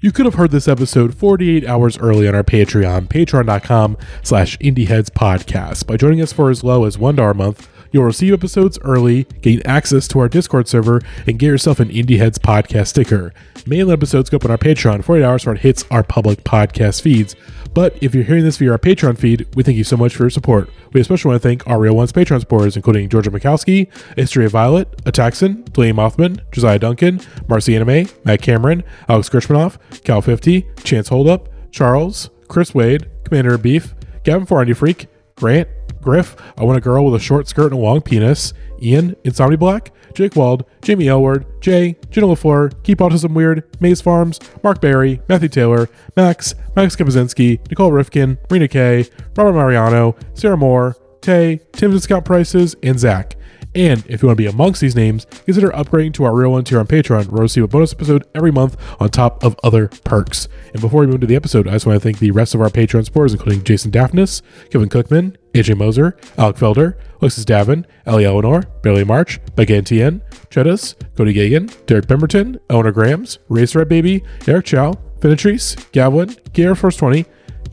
You could have heard this episode 48 hours early on our Patreon, patreon.com slash indieheadspodcast. By joining us for as low as $1 a month, you'll receive episodes early, gain access to our Discord server, and get yourself an Indie Heads podcast sticker. Main episodes go up on our Patreon 48 hours before it hits our public podcast feeds. But if you're hearing this via our Patreon feed, we thank you so much for your support. We especially want to thank our Real Ones Patreon supporters, including Georgia Mikowski, History of Violet, Ataxin, Delaney Mothman, Josiah Duncan, Marcy Anime, Matt Cameron, Alex Gershmanoff, Cal50, Chance Holdup, Charles, Chris Wade, Commander of Beef, Gavin Forandy Freak, Grant, Griff, I Want a Girl with a Short Skirt and a Long Penis, Ian, Insomni Black, Jake Wald, Jamie Elward, Jay, Jenna LaFleur, Keep Autism Weird, Maze Farms, Mark Barry, Matthew Taylor, Max, Max Kapazinski, Nicole Rifkin, Rena Kay, Robert Mariano, Sarah Moore, Tay, Tim Discount Prices, and Zach. And if you want to be amongst these names, consider upgrading to our real one tier on Patreon, where you'll receive a bonus episode every month on top of other perks. And before we move to the episode, I just want to thank the rest of our Patreon supporters, including Jason Daphnis, Kevin Cookman, AJ Moser, Alec Felder, Alexis Davin, Ellie Eleanor, Bailey March, Becca Ntien, Chedas, Cody Gagan, Derek Pemberton, Eleanor Grams, Razor Red Baby, Eric Chow, Finitrice, Gavlin, Gear Force 20,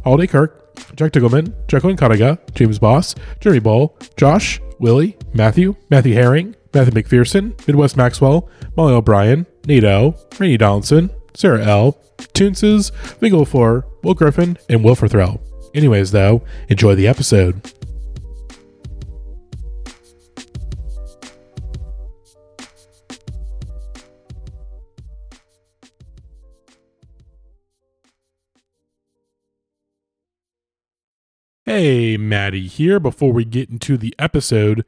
Holiday Kirk, Jack Tiggleman, Jacqueline Kanaga, James Boss, Jeremy Ball, Josh, Willie, Matthew, Matthew Herring, Matthew McPherson, Midwest Maxwell, Molly O'Brien, Nato, Rainy Donaldson, Sarah L., Toonses, Vingle Four, Will Griffin, and Will Threll. Anyways, though, enjoy the episode. Hey, Maddie here. Before we get into the episode,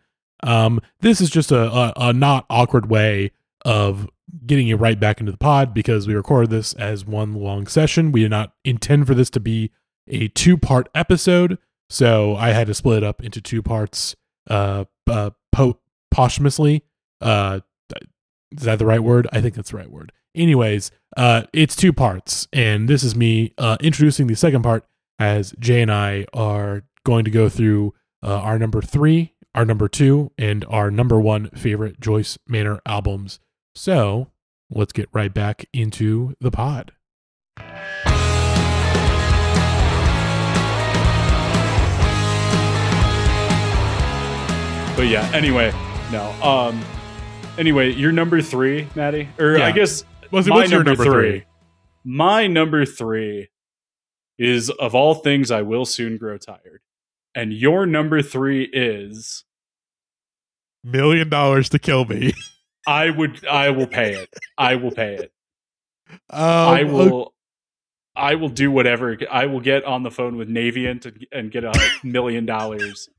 um, this is just a, a, a not awkward way of getting you right back into the pod because we recorded this as one long session. We did not intend for this to be a two part episode, so I had to split it up into two parts uh, uh po- posthumously. Uh, is that the right word? I think that's the right word. Anyways, uh, it's two parts, and this is me uh, introducing the second part as Jay and I are going to go through uh, our number three, our number two, and our number one favorite Joyce Manor albums. So let's get right back into the pod. But yeah, anyway, no. Um anyway, your number three, Maddie? Or Yeah. I guess What's, my what's your number, number three. three? My number three is of all things I will soon grow tired. And your number three is Million dollars to kill me. I would I will pay it. I will pay it. Um, I will I will do whatever. I will get on the phone with Navient and, and get a million dollars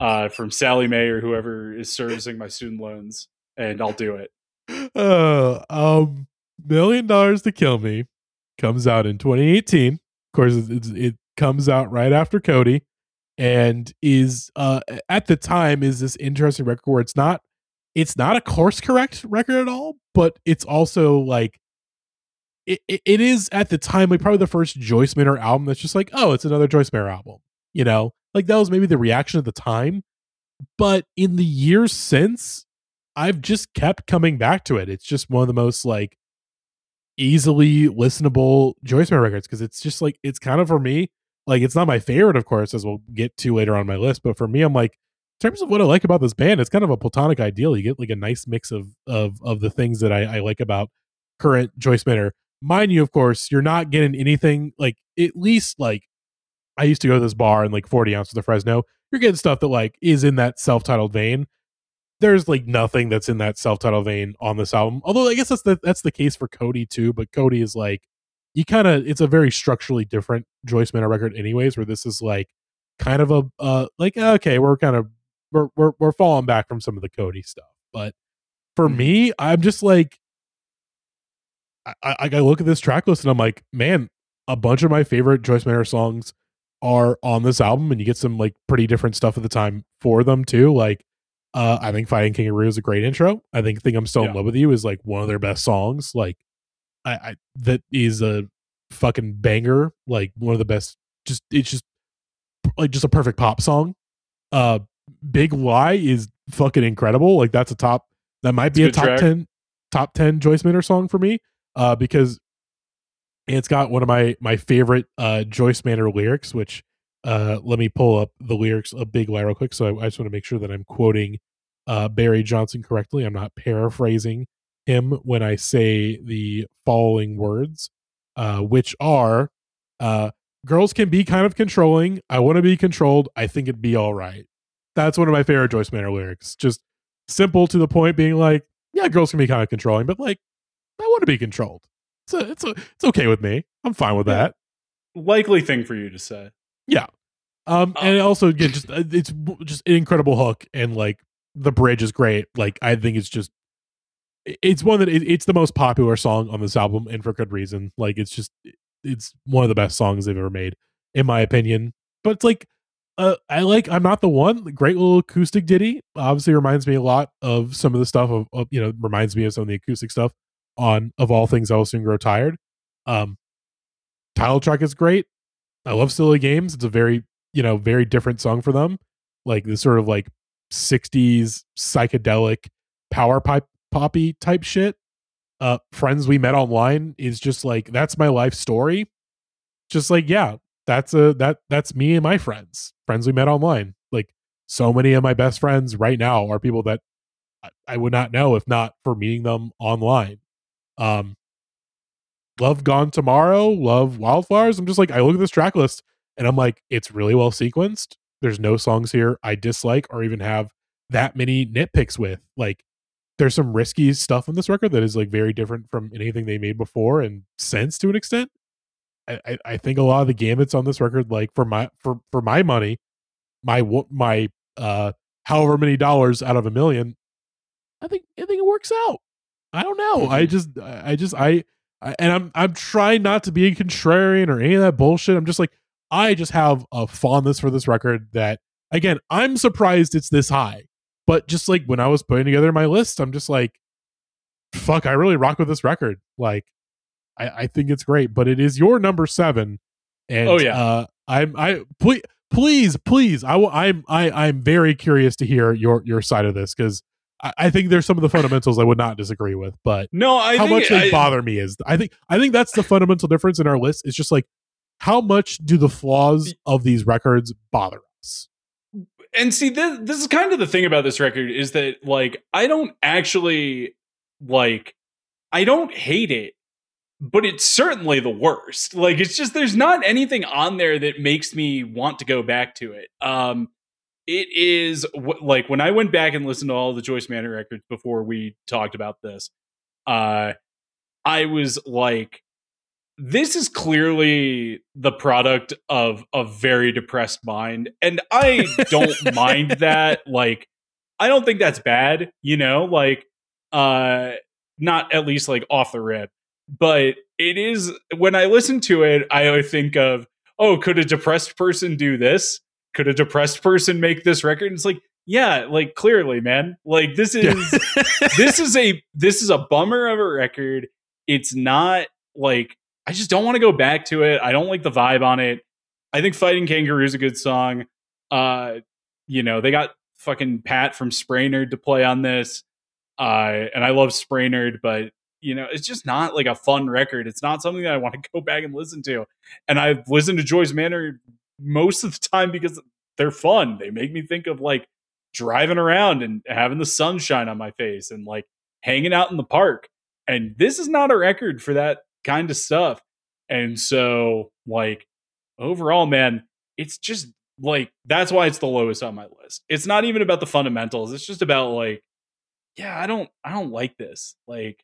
uh, from Sallie Mae or whoever is servicing my student loans, and I'll do it. Uh, um, million dollars to kill me comes out in 2018. Of course, it comes out right after Cody, and is uh at the time is this interesting record where it's not it's not a course correct record at all, but it's also like it, it, is at the time like probably the first Joyce Manor album that's just like oh it's another Joyce Manor album, you know like that was maybe the reaction at the time, but in the years since I've just kept coming back to it. It's just one of the most like easily listenable Joyce Manor records because it's just like it's kind of for me like it's not my favorite, of course, as we'll get to later on my list. But for me, I'm like in terms of what I like about this band, it's kind of a platonic ideal. You get like a nice mix of of of the things that I, I like about current Joyce Manor. Mind you, of course, you're not getting anything like at least like I used to go to this bar and like 40 ounces of Fresno. You're getting stuff that like is in that self-titled vein there's like nothing that's in that self-titled vein on this album. Although I guess that's the that's the case for Cody too, but Cody is like you kind of it's a very structurally different Joyce Manor record anyways, where this is like kind of a uh like okay, we're kind of we're we're we're falling back from some of the Cody stuff. But for Mhm. me, I'm just like I, I I look at this track list and I'm like, man, a bunch of my favorite Joyce Manor songs are on this album, and you get some like pretty different stuff at the time for them too. Like uh, I think Fighting Kangaroo is a great intro. I think Think I'm Still in Love with You is like one of their best songs. Like I, I that is a fucking banger. Like one of the best. Just it's just like just a perfect pop song. Uh, Big Lie is fucking incredible. Like that's a top. That might be a a top track. ten top ten Joyce Manor song for me. Uh, because it's got one of my my favorite uh, Joyce Manor lyrics. Which uh, let me pull up the lyrics of Big Lie real quick. So I, I just want to make sure that I'm quoting uh, Barry Johnson correctly. I'm not paraphrasing him when I say the following words, uh, which are uh, girls can be kind of controlling. I want to be controlled. I think it'd be all right. That's one of my favorite Joyce Manor lyrics. Just simple to the point, being like, yeah, girls can be kind of controlling, but like, I want to be controlled. It's a, it's a, it's okay with me. I'm fine with Yeah. that. Likely thing for you to say. Yeah. Um, and Um, also again, just uh, it's just an incredible hook, and like the bridge is great. Like I think it's just it's one that it, it's the most popular song on this album, and for good reason. Like it's just it's one of the best songs they've ever made, in my opinion. But it's like uh, I like I'm not the one. Great little acoustic ditty. Obviously reminds me a lot of some of the stuff of, of you know reminds me of some of the acoustic stuff on of all things. I will soon grow tired. Um, title track is great. I love Silly Games. It's a very, you know, very different song for them. Like this sort of like 60s psychedelic power pipe poppy type shit. Uh Friends We Met Online is just like that's my life story. Just like, yeah, that's a that that's me and my friends. Friends we met online. Like so many of my best friends right now are people that I, would not know if not for meeting them online. Um Love Gone Tomorrow, Love Wildflowers. I'm just like, I look at this track list and I'm like, it's really well sequenced. There's no songs here I dislike or even have that many nitpicks with. Like, there's some risky stuff on this record that is like very different from anything they made before and since to an extent. I, I, I think a lot of the gambits on this record, like for my for for my money, my my uh however many dollars out of a million, I think I think it works out. I don't know. I just I I just I, I and I'm I'm trying not to be a contrarian or any of that bullshit. I'm just like I just have a fondness for this record that again, I'm surprised it's this high. But just like when I was putting together my list, I'm just like fuck, I really rock with this record. Like I, I think it's great, but it is your number 7 and Oh, yeah. uh I'm I please please please I will I'm I I'm very curious to hear your your side of this cuz I, I think there's some of the fundamentals I would not disagree with, but No, I how much they I- bother me is I think I think that's the fundamental difference in our list. It's just like how much do the flaws of these records bother us? And see this this is kind of the thing about this record is that like I don't actually like I don't hate it but it's certainly the worst. Like it's just there's not anything on there that makes me want to go back to it. Um it is like when I went back and listened to all the Joyce Manor records before we talked about this uh I was like this is clearly the product of a very depressed mind and i don't mind that like i don't think that's bad you know like uh not at least like off the rip but it is when i listen to it i think of oh could a depressed person do this? Could a depressed person make this record? And it's like yeah like clearly man like this is this is a this is a bummer of a record. It's not like I just don't want to go back to it. I don't like the vibe on it. I think Fighting Kangaroo is a good song. Uh, you know, they got fucking Pat from Spraynard to play on this. Uh, and I love Spraynard, but you know, it's just not like a fun record. It's not something that I want to go back and listen to. And I've listened to Joyce Manor most of the time because they're fun. They make me think of like driving around and having the sunshine on my face and like hanging out in the park. And this is not a record for that kind of stuff. And so, like, overall, man, it's just like that's why it's the lowest on my list. It's not even about the fundamentals. It's just about like, yeah, I don't I don't like this. Like,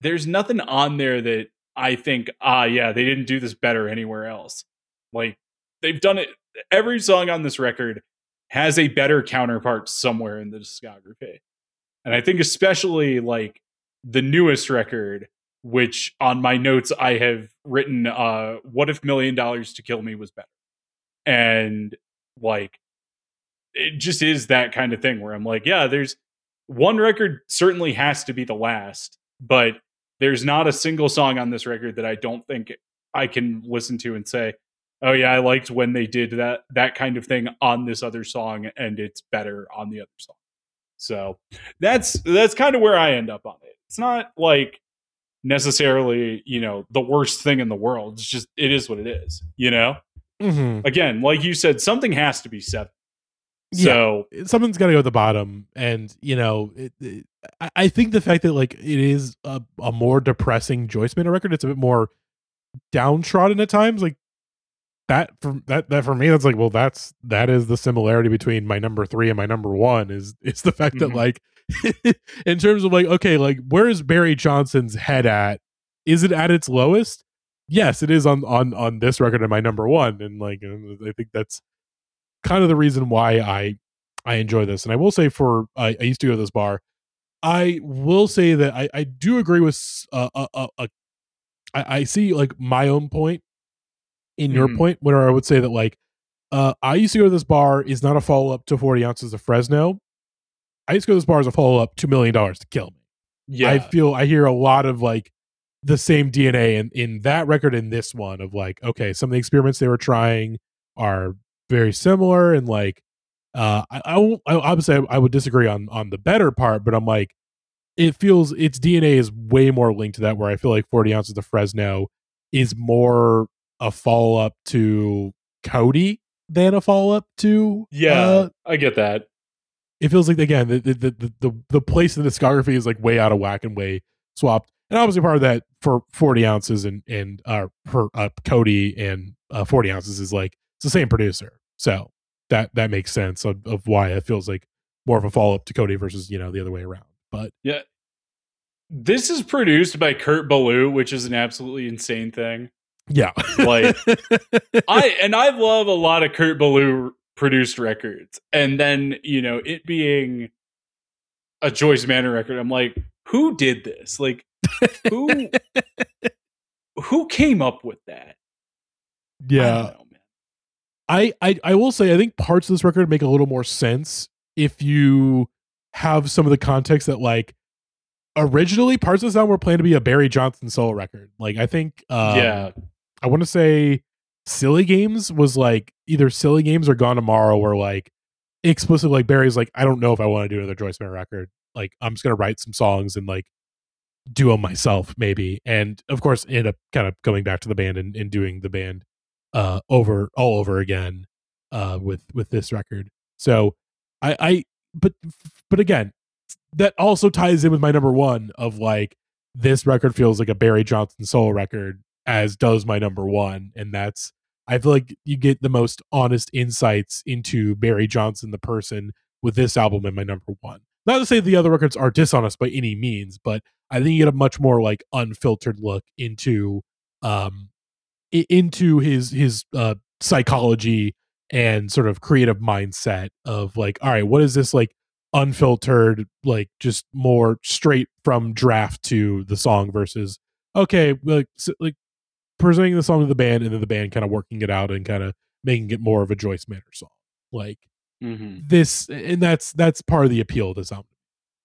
there's nothing on there that I think, ah, yeah, they didn't do this better anywhere else. Like, they've done it. Every song on this record has a better counterpart somewhere in the discography. And I think especially like the newest record, which on my notes I have written, uh, what if million dollars to kill me was better? And like it just is that kind of thing where I'm like, yeah, there's one record certainly has to be the last, but there's not a single song on this record that I don't think I can listen to and say, oh yeah, I liked when they did that that kind of thing on this other song, and it's better on the other song. So that's that's kind of where I end up on it. It's not like necessarily, you know, the worst thing in the world. It's just it is what it is, you know? Mm-hmm. Again, like you said, something has to be set. So something's got to go at the bottom, and you know, it, it, I, I think the fact that like it is a, a more depressing Joyce Manor record, it's a bit more downtrodden at times. Like that for that that for me, that's like, well, that's that is the similarity between my number three and my number one is is the fact Mhm. that like in terms of like okay, like where is Barry Johnson's head at? Is it at its lowest? Yes, it is on on on this record and my number one, and like I think that's kind of the reason why I I enjoy this. And I will say for I, I used to go to this bar. I will say that I I do agree with uh, uh, uh, uh, I, I see like my own point in your Mhm. point where I would say that like uh I used to go to this bar is not a follow up to 40 ounces of Fresno. I used to go to this bar as a follow up $2 million to kill me. yeah. I feel I hear a lot of like the same DNA in in that record and this one of like okay, some of the experiments they were trying are very similar and like uh I I, won't, I obviously I, I would disagree on on the better part, but I'm like it feels its DNA is way more linked to that where I feel like 40 ounces of Fresno is more a follow up to Cody than a follow up to yeah, uh, I get that. It feels like again the the the the, the place in the discography is like way out of whack and way swapped and obviously part of that for 40 ounces and and uh for uh, cody and uh 40 ounces is like it's the same producer so that that makes sense of, of why it feels like more of a follow-up to cody versus you know the other way around but yeah. This is produced by Kurt Ballou, which is an absolutely insane thing. yeah Like, I and I love a lot of Kurt Ballou produced records, and then you know it being a Joyce Manor record. I'm like, who did this? Like, who who came up with that? Yeah don't know. I, I I will say I think parts of this record make a little more sense if you have some of the context that like originally parts of the sound were planned to be a Barry Johnson solo record. Like I think um, yeah, I want to say Silly Games was like either Silly Games or Gone Tomorrow where like explicitly like Barry's like I don't know if I want to do another Joyce Manor record. Like I'm just gonna write some songs and like do them myself maybe. And of course ended up kind of going back to the band and, and doing the band uh over all over again uh with with this record. So I I but but again that also ties in with my number one of like this record feels like a Barry Johnson solo record as does my number one and that's I feel like you get the most honest insights into Barry Johnson the person with this album in my number one. Not to say the other records are dishonest by any means, but I think you get a much more like unfiltered look into um into his his uh psychology and sort of creative mindset of like all right what is this like unfiltered like just more straight from draft to the song versus okay like s- like presenting the song to the band and then the band kind of working it out and kind of making it more of a Joyce Manor song. Like hmm this and that's that's part of the appeal of this album.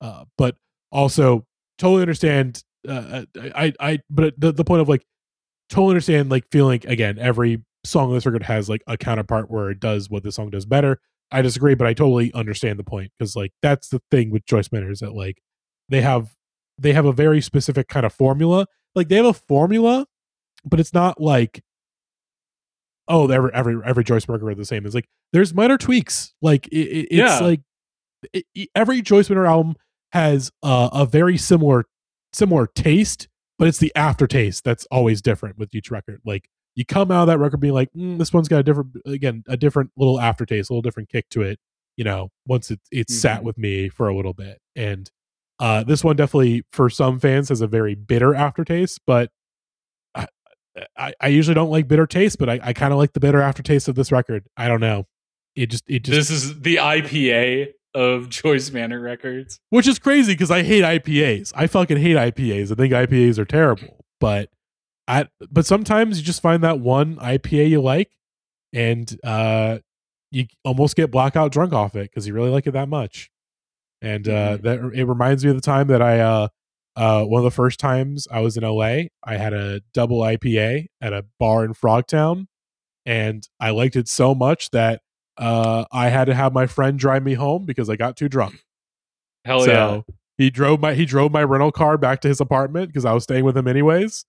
Uh but also totally understand uh i i but the, the point of like totally understand like feeling again every song on this record has like a counterpart where it does what the song does better. I disagree but i totally understand the point because like that's the thing with joyce manor is that like they have they have a very specific kind of formula. Like they have a formula but it's not like oh every every every joyce burger are the same it's like there's minor tweaks like it, it, it's Yeah. like it, it- every joyce manor album has uh, a very similar similar taste but it's the aftertaste that's always different with each record like you come out of that record being like mm, this one's got a different again a different little aftertaste a little different kick to it you know once it, it's sat Mhm. with me for a little bit and uh this one definitely for some fans has a very bitter aftertaste but i i, usually don't like bitter taste but i, I kind of like the bitter aftertaste of this record i don't know it just it just this is the IPA of Joyce Manor records. which is crazy because I hate IPAs. I fucking hate IPAs. I think IPAs are terrible. But I but sometimes you just find that one IPA you like, and uh, you almost get blackout drunk off it because you really like it that much. And uh, Mhm. that it reminds me of the time that I uh, uh, one of the first times I was in LA, I had a double IPA at a bar in Frogtown, and I liked it so much that uh, I had to have my friend drive me home because I got too drunk Hell so yeah. he drove my he drove my rental car back to his apartment because I was staying with him anyways.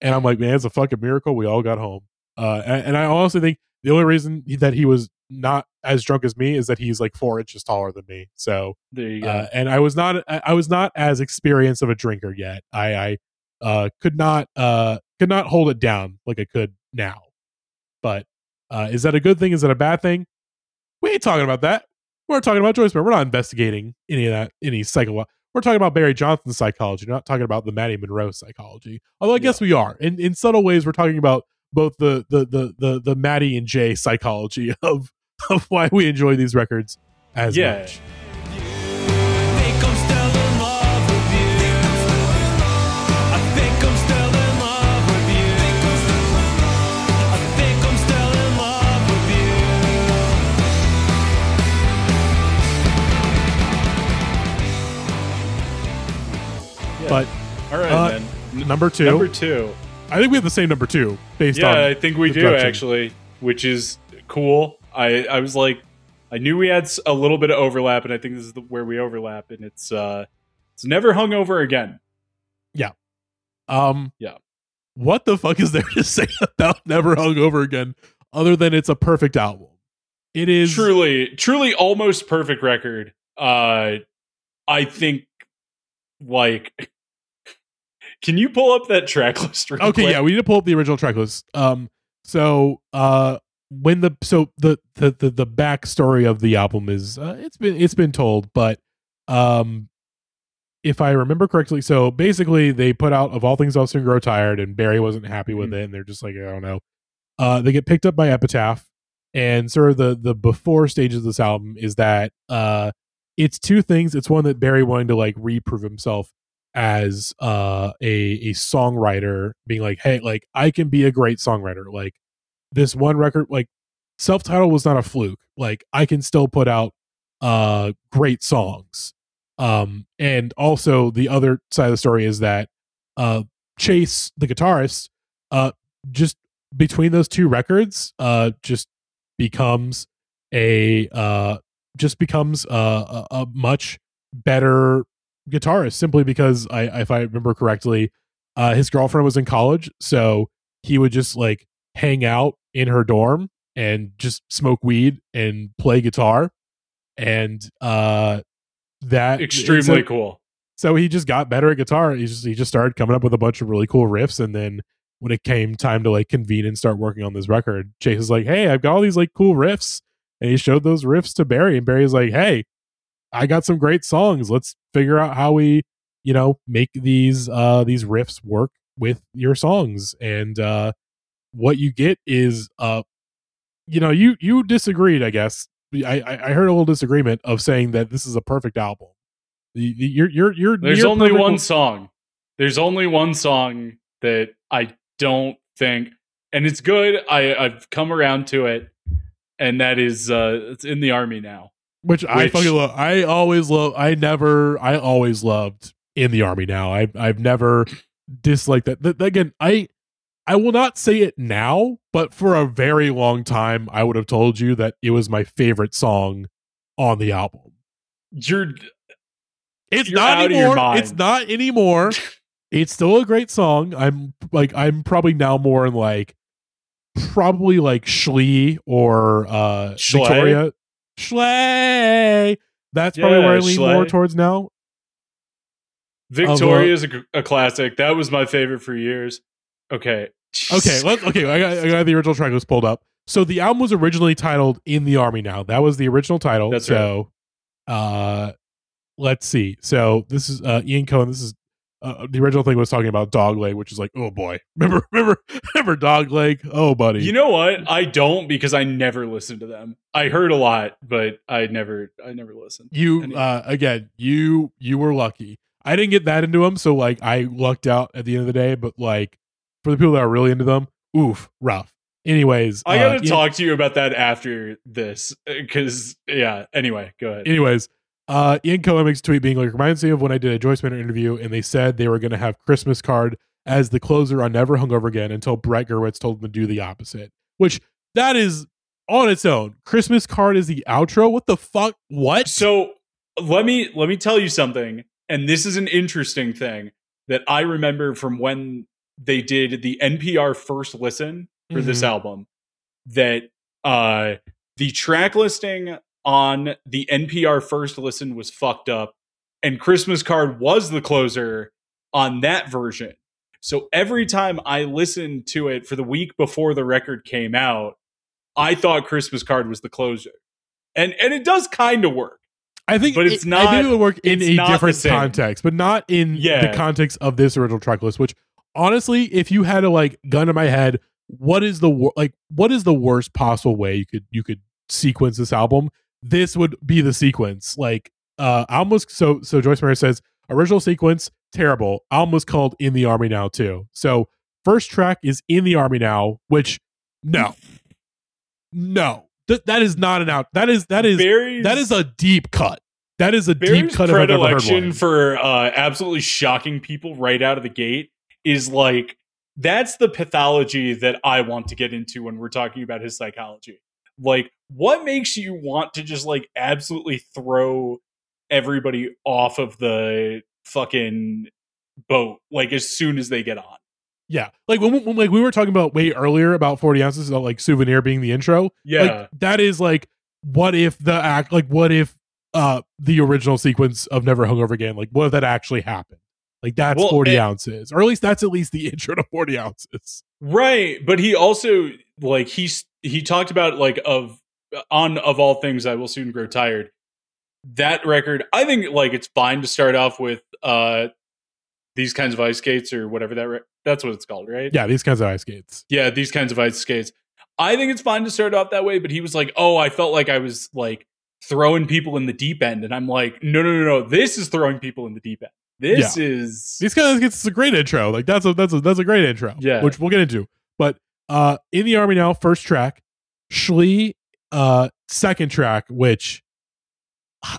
And I'm like, man, it's a fucking miracle we all got home. Uh, and, and I honestly think the only reason that he was not as drunk as me is that he's like four inches taller than me. So There you go. uh, and I was not I was not as experienced of a drinker yet. I, I uh, could not uh, could not hold it down like I could now. But uh, is that a good thing? Is that a bad thing? We ain't talking about that. We're talking about Joyce Bear. We're not investigating any of that any psycho. We're talking about Barry Johnson's psychology. We're not talking about the Maddie Monroe psychology. Although I guess we are. In in subtle ways, we're talking about both the the the the, the Maddie and Jay psychology of of why we enjoy these records as Yeah. much. think I'm still in love with you. I think I'm still in love with you. I think I'm still in love with you. But All right, uh, then. N- number two, Number two. I think we have the same number two based Yeah, on. I think we do actually, which is cool. I I was like, I knew we had a little bit of overlap, and I think this is the, where we overlap, and it's uh, it's never hung over again. Um, Yeah. What the fuck is there to say about Never Hung Over Again, other than it's a perfect album? It is truly, truly, almost perfect record. Uh, I think, like, can you pull up that track list? Real okay. quick? Yeah, we need to pull up the original track list. Um, so uh, when the so the the the, the backstory of the album is uh, it's been it's been told, but um, if I remember correctly, so basically they put out of all things else and grow tired, and Barry wasn't happy with Mhm. it, and they're just like I don't know. Uh, they get picked up by Epitaph, and sort of the the before stage of this album is that uh, it's two things. It's one that Barry wanting to like reprove himself as uh, a a songwriter, being like, hey, like I can be a great songwriter. Like this one record, like self titled was not a fluke. Like I can still put out uh great songs um and also the other side of the story is that uh chase the guitarist uh just between those two records uh just becomes a uh just becomes uh, a, a much better guitarist simply because i if i remember correctly uh his girlfriend was in college so he would just like hang out in her dorm and just smoke weed and play guitar. And uh that extremely so, cool. so he just got better at guitar. He just he just started coming up with a bunch of really cool riffs. And then when it came time to like convene and start working on this record chase is like hey i've got all these like cool riffs. And he showed those riffs to barry. And barry's like hey i got some great songs. Let's figure out how we you know make these uh these riffs work with your songs. And uh what you get is uh you know you you disagreed i guess i i I heard a little disagreement of saying that this is a perfect album the, the, you're you're you're There's only one song. There's only one song that I don't think, and it's good. I I've come around to it, and that is uh, it's in the army now. which I fucking love. I always love. I never. I always loved in the army. Now I I've never disliked that. Th- again, I I will not say it now, but for a very long time, I would have told you that it was my favorite song on the album. You're It's You're not out of your anymore. It's not anymore. it's still a great song. I'm like I'm probably now more in like probably like Schlee or uh Schley? Victoria. Schley. That's probably where I lean Schley. more towards now. Victoria is a, a classic. That was my favorite for years. Okay. Okay, let okay, I got I got the original track list pulled up. So the album was originally titled In the Army Now. That was the original title. That's so uh let's see. So this is uh Ian Cohen. This is uh, the original thing was talking about Dogleg, which is like, oh boy. Remember remember remember Dogleg? Oh buddy. You know what? I don't because I never listened to them. I heard a lot, but I never I never listened. you Anyway. uh again you you were lucky i didn't get that into them so like i lucked out at the end of the day but like for the people that are really into them oof rough. Anyways I uh, gotta Ian- talk to you about that after this because yeah. Anyway, go ahead. anyways uh ian cohen tweet being like reminds me of when i did a joyce Manor interview and they said they were going to have christmas card as the closer on never hungover again until brett gurewitz told them to do the opposite which that is on its own. Christmas card is the outro? What the fuck? What? So let me let me tell you something, and this is an interesting thing that I remember from when they did the NPR first listen for this Mhm. album that uh the track listing on the NPR first listen was fucked up and Christmas card was the closer on that version. So every time I listened to it for the week before the record came out, I thought Christmas card was the closer. And and it does kind of work. I think, But it's it, I think it would work in a different context, but not in Yeah. the context of this original track list. Which honestly, if you had a like gun to my head, what is the wor- like what is the worst possible way you could you could sequence this album? This would be the sequence. Like uh almost so so Joyce Meyer says original sequence terrible. Almost called in the army now too. So first track is in the army now, which no, no, Th- that is not an out. That is that is Barry's that is a deep cut. That is a deep cut if I've ever heard predilection for uh, absolutely shocking people right out of the gate is like that's the pathology that I want to get into when we're talking about his psychology. Like, what makes you want to just like absolutely throw everybody off of the fucking boat like as soon as they get on? yeah, like when, when like we were talking about way earlier about forty ounces about like souvenir being the intro. Yeah, Like that is like what if the act like what if uh the original sequence of Never Hungover Again like what if that actually happened? Like that's Well, forty eh, ounces, or at least that's at least the intro to forty ounces. Right, but he also like he's he talked about like of on of all things I will soon grow tired. That record, I think like it's fine to start off with uh these kinds of ice skates or whatever that re- that's what it's called, right? Yeah, these kinds of ice skates. Yeah, these kinds of ice skates. I think it's fine to start off that way, but he was like, "Oh, I felt like I was like throwing people in the deep end." And I'm like, "No, no, no, no. This is throwing people in the deep end. This is These of is a great intro. Like that's a that's a that's a great intro. Yeah. which we'll get into. But uh in the army now, first track, Schlee, uh, second track, which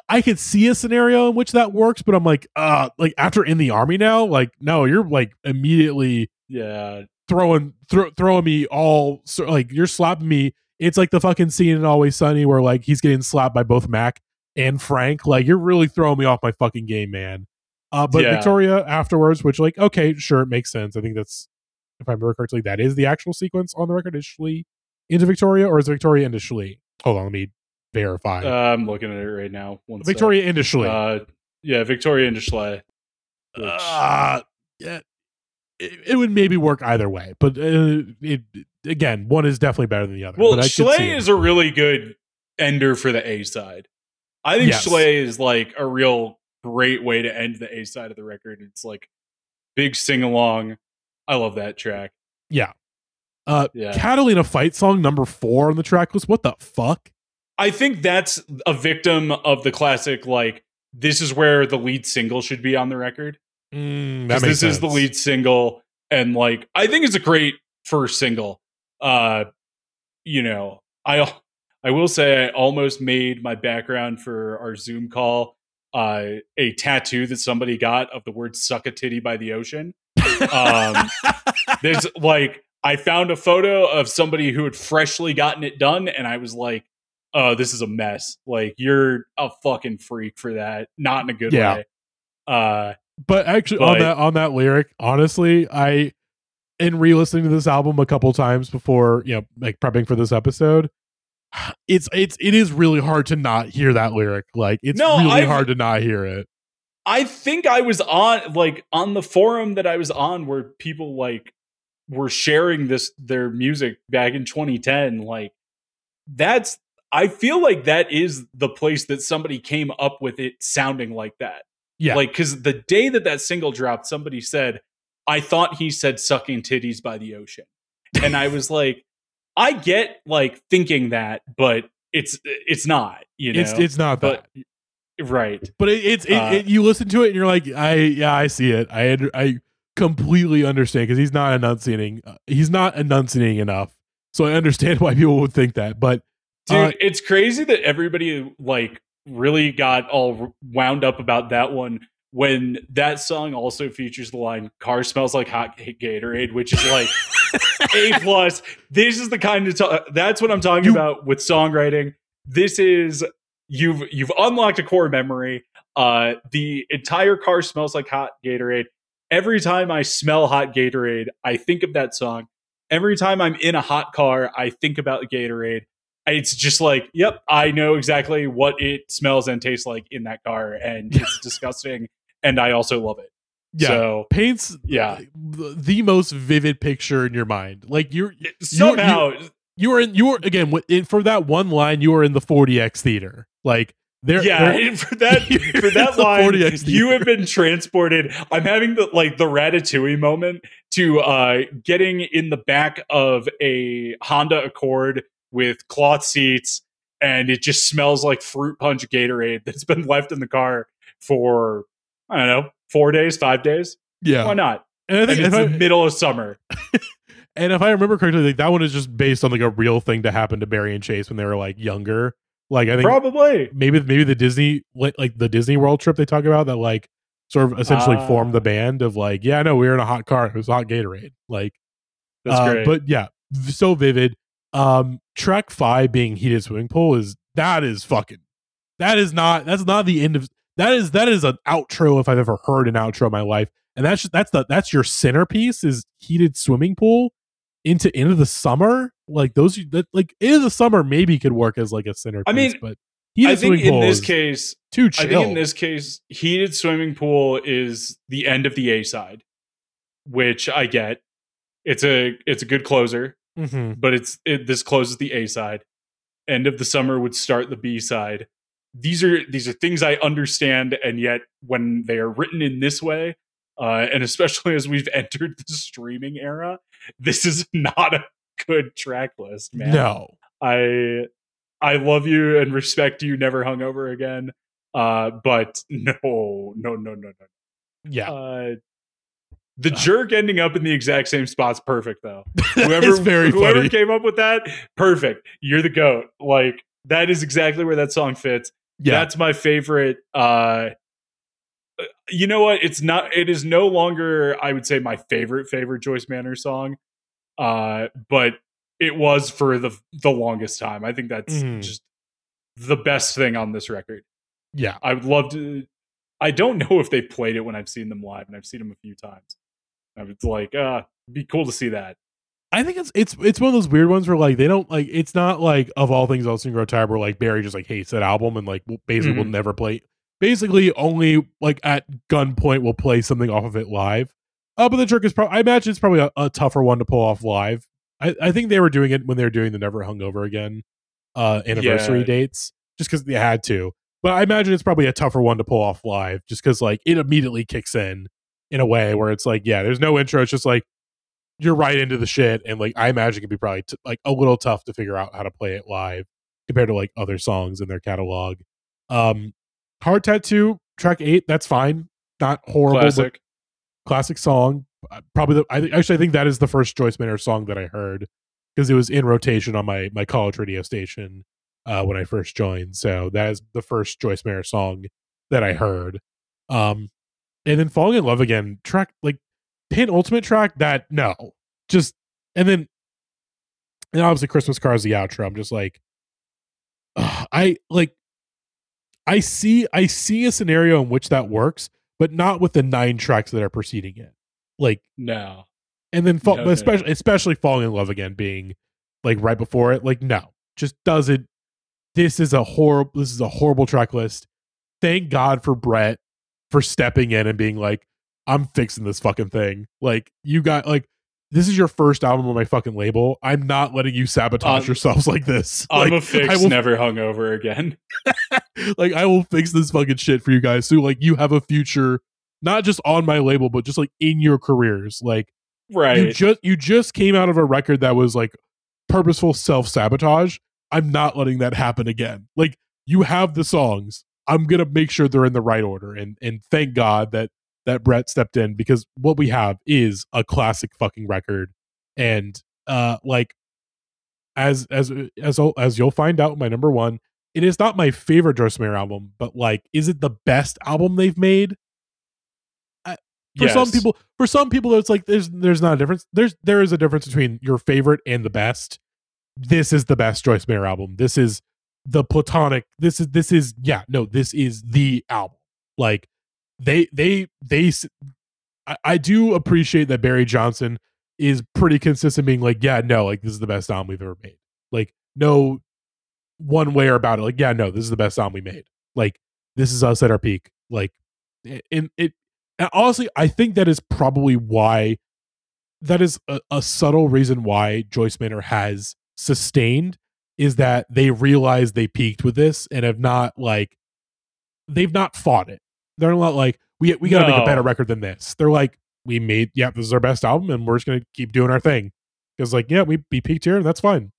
I could see a scenario in which that works, but I'm like, uh, like after in the army now, like no, you're like immediately yeah, throwing thro- throwing me all so, like you're slapping me. It's like the fucking scene in Always Sunny where like he's getting slapped by both Mac and Frank. Like you're really throwing me off my fucking game, man. Uh, but Yeah. Victoria afterwards, which like okay, sure, it makes sense. I think that's if I remember correctly, that is the actual sequence on the record. Is Schlee into Victoria or is Victoria into Schlee? Hold on, let me verify. Uh, I'm looking at it right now. One sec. Victoria into Schlee. Uh, yeah, Victoria and Schley. Which, Uh, yeah, it, it would maybe work either way, but uh, it again, one is definitely better than the other. well, but I could see Schley is a really good ender for the A side. I think Yes. Schley is like a real great way to end the A side of the record. It's like big sing along. I love that track. yeah. Uh, Yeah. Catalina fight song number four on the track list. What the fuck? I think that's a victim of the classic, like, this is where the lead single should be on the record. Mm, that because makes this is the lead single and like i think it's a great first single uh you know i i will say i almost made my background for our zoom call uh a tattoo that somebody got of the word suck a titty by the ocean. Um there's like i found a photo of somebody who had freshly gotten it done and i was like oh this is a mess. Like you're a fucking freak for that. Not in a good Yeah. way. Uh But actually, on that on that lyric, honestly, I in re-listening to this album a couple times before, you know, like prepping for this episode, it's it's it is really hard to not hear that lyric. Like it's No, really I've- hard to not hear it. I think I was on like on the forum that I was on where people like were sharing this their music back in 2010 like that's I feel like that is the place that somebody came up with it sounding like that. Yeah. Like cuz the day that that single dropped somebody said I thought he said sucking titties by the ocean. And I was like I get like thinking that but it's it's not, you know. It's it's not that. but right. But it, it's it, Uh, it, you listen to it and you're like, I yeah, I see it. I I completely understand because he's not enunciating. uh, He's not enunciating enough, so I understand why people would think that. But Dude, Uh, it's crazy that everybody like really got all wound up about that one when that song also features the line "Car smells like hot Gatorade," which is like a plus. This is the kind of to- that's what I'm talking You- about with songwriting. This is you've you've unlocked a core memory. Uh, the entire car smells like hot Gatorade. Every time I smell hot Gatorade, I think of that song. Every time I'm in a hot car, I think about Gatorade. It's just like, yep, I know exactly what it smells and tastes like in that car, and it's disgusting. And I also love it. Yeah. So Paints Yeah. the, the most vivid picture in your mind. Like you're somehow, you are in you're again in, for that one line you were in the 4DX theater. Like there yeah, and for that You're for that line, 4DX you have been transported. I'm having the like the Ratatouille moment to uh getting in the back of a Honda Accord with cloth seats, and it just smells like fruit punch Gatorade that's been left in the car for I don't know four days, five days. yeah. Why not? And I And think it's I, the middle of summer. and if I remember correctly, like that one is just based on like a real thing to happen to Barry and Chase when they were like younger. Like I think Probably. maybe maybe the Disney like like the Disney World trip they talk about that like sort of essentially Ah. formed the band of like yeah no we were in a hot car it was hot Gatorade like That's uh, great. but yeah so vivid um track five being heated swimming pool is that is fucking that is not that's not the end of that is that is an outro if I've ever heard an outro in my life and that's just, that's the that's your centerpiece is heated swimming pool into into the summer like those that like into the summer maybe could work as like a centerpiece I mean, but heated I think in this case, too I chill think in this case, heated swimming pool is the end of the A side, which I get. It's a it's a good closer, Mhm. but it's it, this closes the A side. End of the summer would start the B side. These are these are things I understand, and yet when they are written in this way, uh, and especially as we've entered the streaming era, this is not a good track list, man. no I I love you and respect you. Never hungover again. Uh, but no, no, no, no, no. yeah Uh, the jerk ending up in the exact same spot's perfect though. Whoever very whoever funny came up with that, perfect. You're the goat. Like that is exactly where that song fits. Yeah That's my favorite. Uh, you know what? It's not. It is no longer. I would say my favorite favorite Joyce Manor song. Uh, but it was for the the longest time. I think that's Mhm. just the best thing on this record. yeah I would love to. I don't know if they played it when I've seen them live, and I've seen them a few times. I was like, uh, be cool to see that. I think it's it's it's one of those weird ones where like they don't like it's not like of all things else in Grow where like Barry just like hates that album and like basically will Mhm. never play basically only like at gunpoint will play something off of it live. Uh, but the trick is probably I imagine it's probably a, a tougher one to pull off live. I, I think they were doing it when they were doing the Never Hungover Again uh anniversary Yeah. dates just because they had to. But I imagine it's probably a tougher one to pull off live just because like it immediately kicks in in a way where it's like yeah there's no intro it's just like you're right into the shit and like i imagine it could be probably t- like a little tough to figure out how to play it live compared to like other songs in their catalog. Um hard tattoo track eight that's fine. Not horrible Classic. classic song. Uh, probably the i think actually i think that is the first joyce manor song that i heard because it was in rotation on my my college radio station uh when i first joined. So that is the first joyce manor song that i heard. Um and then falling in love again track like pin ultimate track that no. Just and then and obviously christmas car is the outro i'm just like i like i see i see a scenario in which that works but not with the nine tracks that are preceding it like No. and then fall, No, no, especially especially falling in love again being like right before it like no. Just doesn't this is a horrible this is a horrible track list. Thank god for brett for stepping in and being like i'm fixing this fucking thing like you got like this is your first album on my fucking label i'm not letting you sabotage Um, yourselves like this I'm like, a fix. I will, never hungover again. like i will fix this fucking shit for you guys so like you have a future not just on my label but just like in your careers like Right. you just you just came out of a record that was like purposeful self sabotage. I'm not letting that happen again. Like you have the songs. I'm gonna make sure they're in the right order. And and thank God that that Brett stepped in because what we have is a classic fucking record. And uh like as as as as you'll find out, my number one, it is not my favorite Joyce Manor album, but like, is it the best album they've made? for some people for some people it's like there's there's not a difference. There's there is a difference between your favorite and the best. This is the best joyce manor album. This is the platonic this is this is yeah no this is the album. Like they they they I do appreciate that Barry Johnson is pretty consistent being like, yeah, no, like this is the best album we've ever made. Like no one way or about it. Like, yeah, no, this is the best album we made. Like this is us at our peak. Like eh, in it and honestly, I think that is probably why that is a, a subtle reason why Joyce Manor has sustained is that they realize they peaked with this and have not like they've not fought it. They're not like we we got to make a better record than this. They're like we made yeah this is our best album and we're just gonna keep doing our thing because like yeah we we peaked here and that's fine.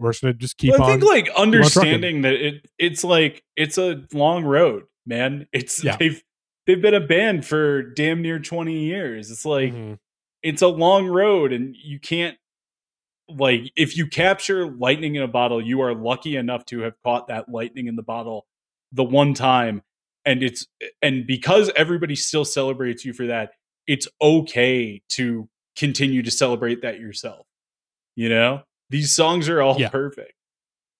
We're just gonna just keep Well, I on. think like understanding that it it's like it's a long road, man. It's Yeah. they've they've been a band for damn near 20 years. It's like Mhm. it's a long road and you can't like if you capture lightning in a bottle, you are lucky enough to have caught that lightning in the bottle the one time and it's and because everybody still celebrates you for that, it's okay to continue to celebrate that yourself. You know? These songs are all Yeah. perfect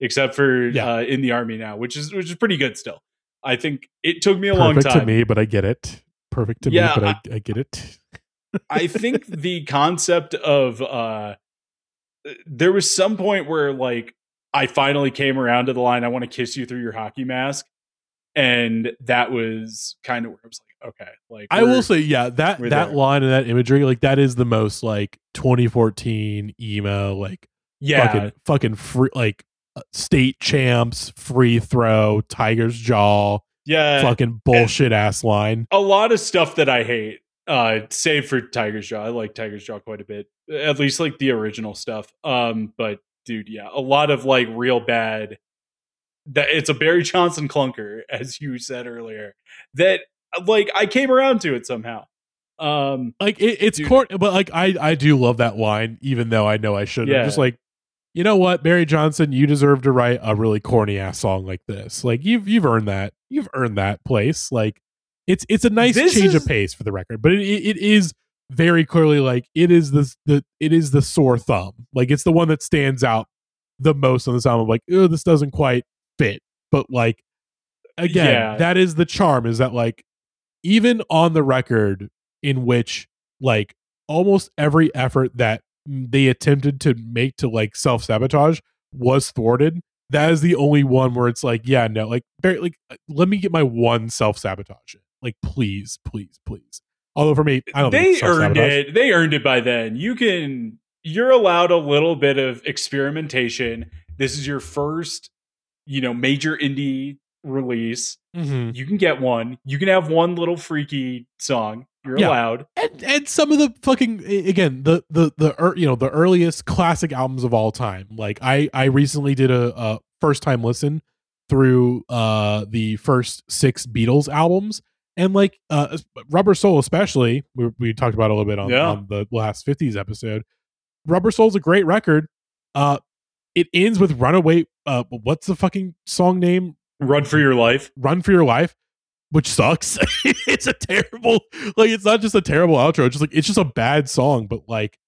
except for Yeah. uh, in the army now, which is which is pretty good still. I think it took me a long time. to me, but I get it. Perfect to Yeah, me, but I, I get it. I think the concept of uh there was some point where like I finally came around to the line I want to kiss you through your hockey mask and that was kind of where I was like okay like I will say, yeah, that that there. line and that imagery, like that is the most like 2014 emo, like yeah fucking fucking free, like uh, state champs, free throw, tiger's jaw, yeah fucking bullshit ass line. a lot of stuff that I hate uh save for Tiger's Jaw I like Tiger's Jaw quite a bit at least like the original stuff um but dude yeah a lot of like real bad that it's a Barry Johnson clunker as you said earlier that like I came around to it somehow um Like it, it's Dude. court, but like I I do love that line, even though I know I shouldn't. I'm Yeah. just like, you know what, Barry Johnson, you deserve to write a really corny ass song like this. Like you've you've earned that. You've earned that place. Like it's it's a nice This change is- of pace for the record, but it, it, it is very clearly like it is the the it is the sore thumb. Like it's the one that stands out the most on this album. Like, oh, this doesn't quite. But like again, Yeah. that is the charm. Is that like even on the record in which like almost every effort that they attempted to make to like self sabotage was thwarted. That is the only one where it's like, yeah, no, like, Barry, like, uh, let me get my one self sabotage. Like, please, please, please. Although for me, I don't. they earned it they earned it by then you can you're allowed a little bit of experimentation this is your first you know major indie release Mhm. you can get one. You can have one little freaky song. You're Yeah. allowed. and and some of the fucking again the the the you know the earliest classic albums of all time like i i recently did a, a first time listen through uh the first six beatles albums and like uh rubber soul especially we, we talked about a little bit on, Yeah. on the last 50s episode rubber soul's a great record uh it ends with runaway uh what's the fucking song name Run for your life. Run for Your Life, which sucks. it's a terrible, like, it's not just a terrible outro. It's just like, it's just a bad song, but like,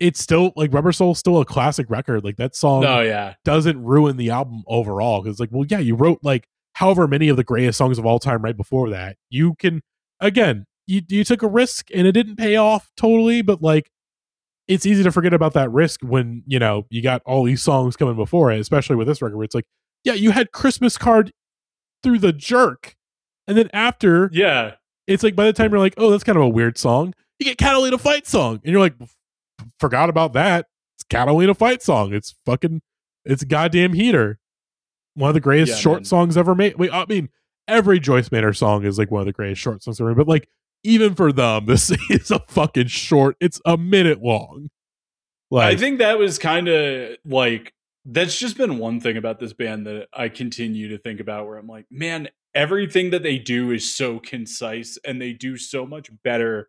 it's still like Rubber Soul's still a classic record. Like, that song Oh yeah. doesn't ruin the album overall. Cause, like, well, yeah, you wrote like however many of the greatest songs of all time right before that. You can, again, you, you took a risk and it didn't pay off totally, but like, it's easy to forget about that risk when you know you got all these songs coming before it, especially with this record. Where it's like, yeah, you had Christmas card through the jerk, and then after Yeah. it's like by the time you're like, oh, that's kind of a weird song, you get Catalina fight song, and you're like, forgot about that. It's Catalina fight song. It's fucking, it's goddamn heater. One of the greatest Yeah, short man. songs ever made. Wait, I mean, every Joyce Manor song is like one of the greatest short songs ever. made, But like, even for them, this is a fucking short. It's a minute long. Like, I think that was kind of like that's just been one thing about this band that I continue to think about where I'm like, man, everything that they do is so concise and they do so much better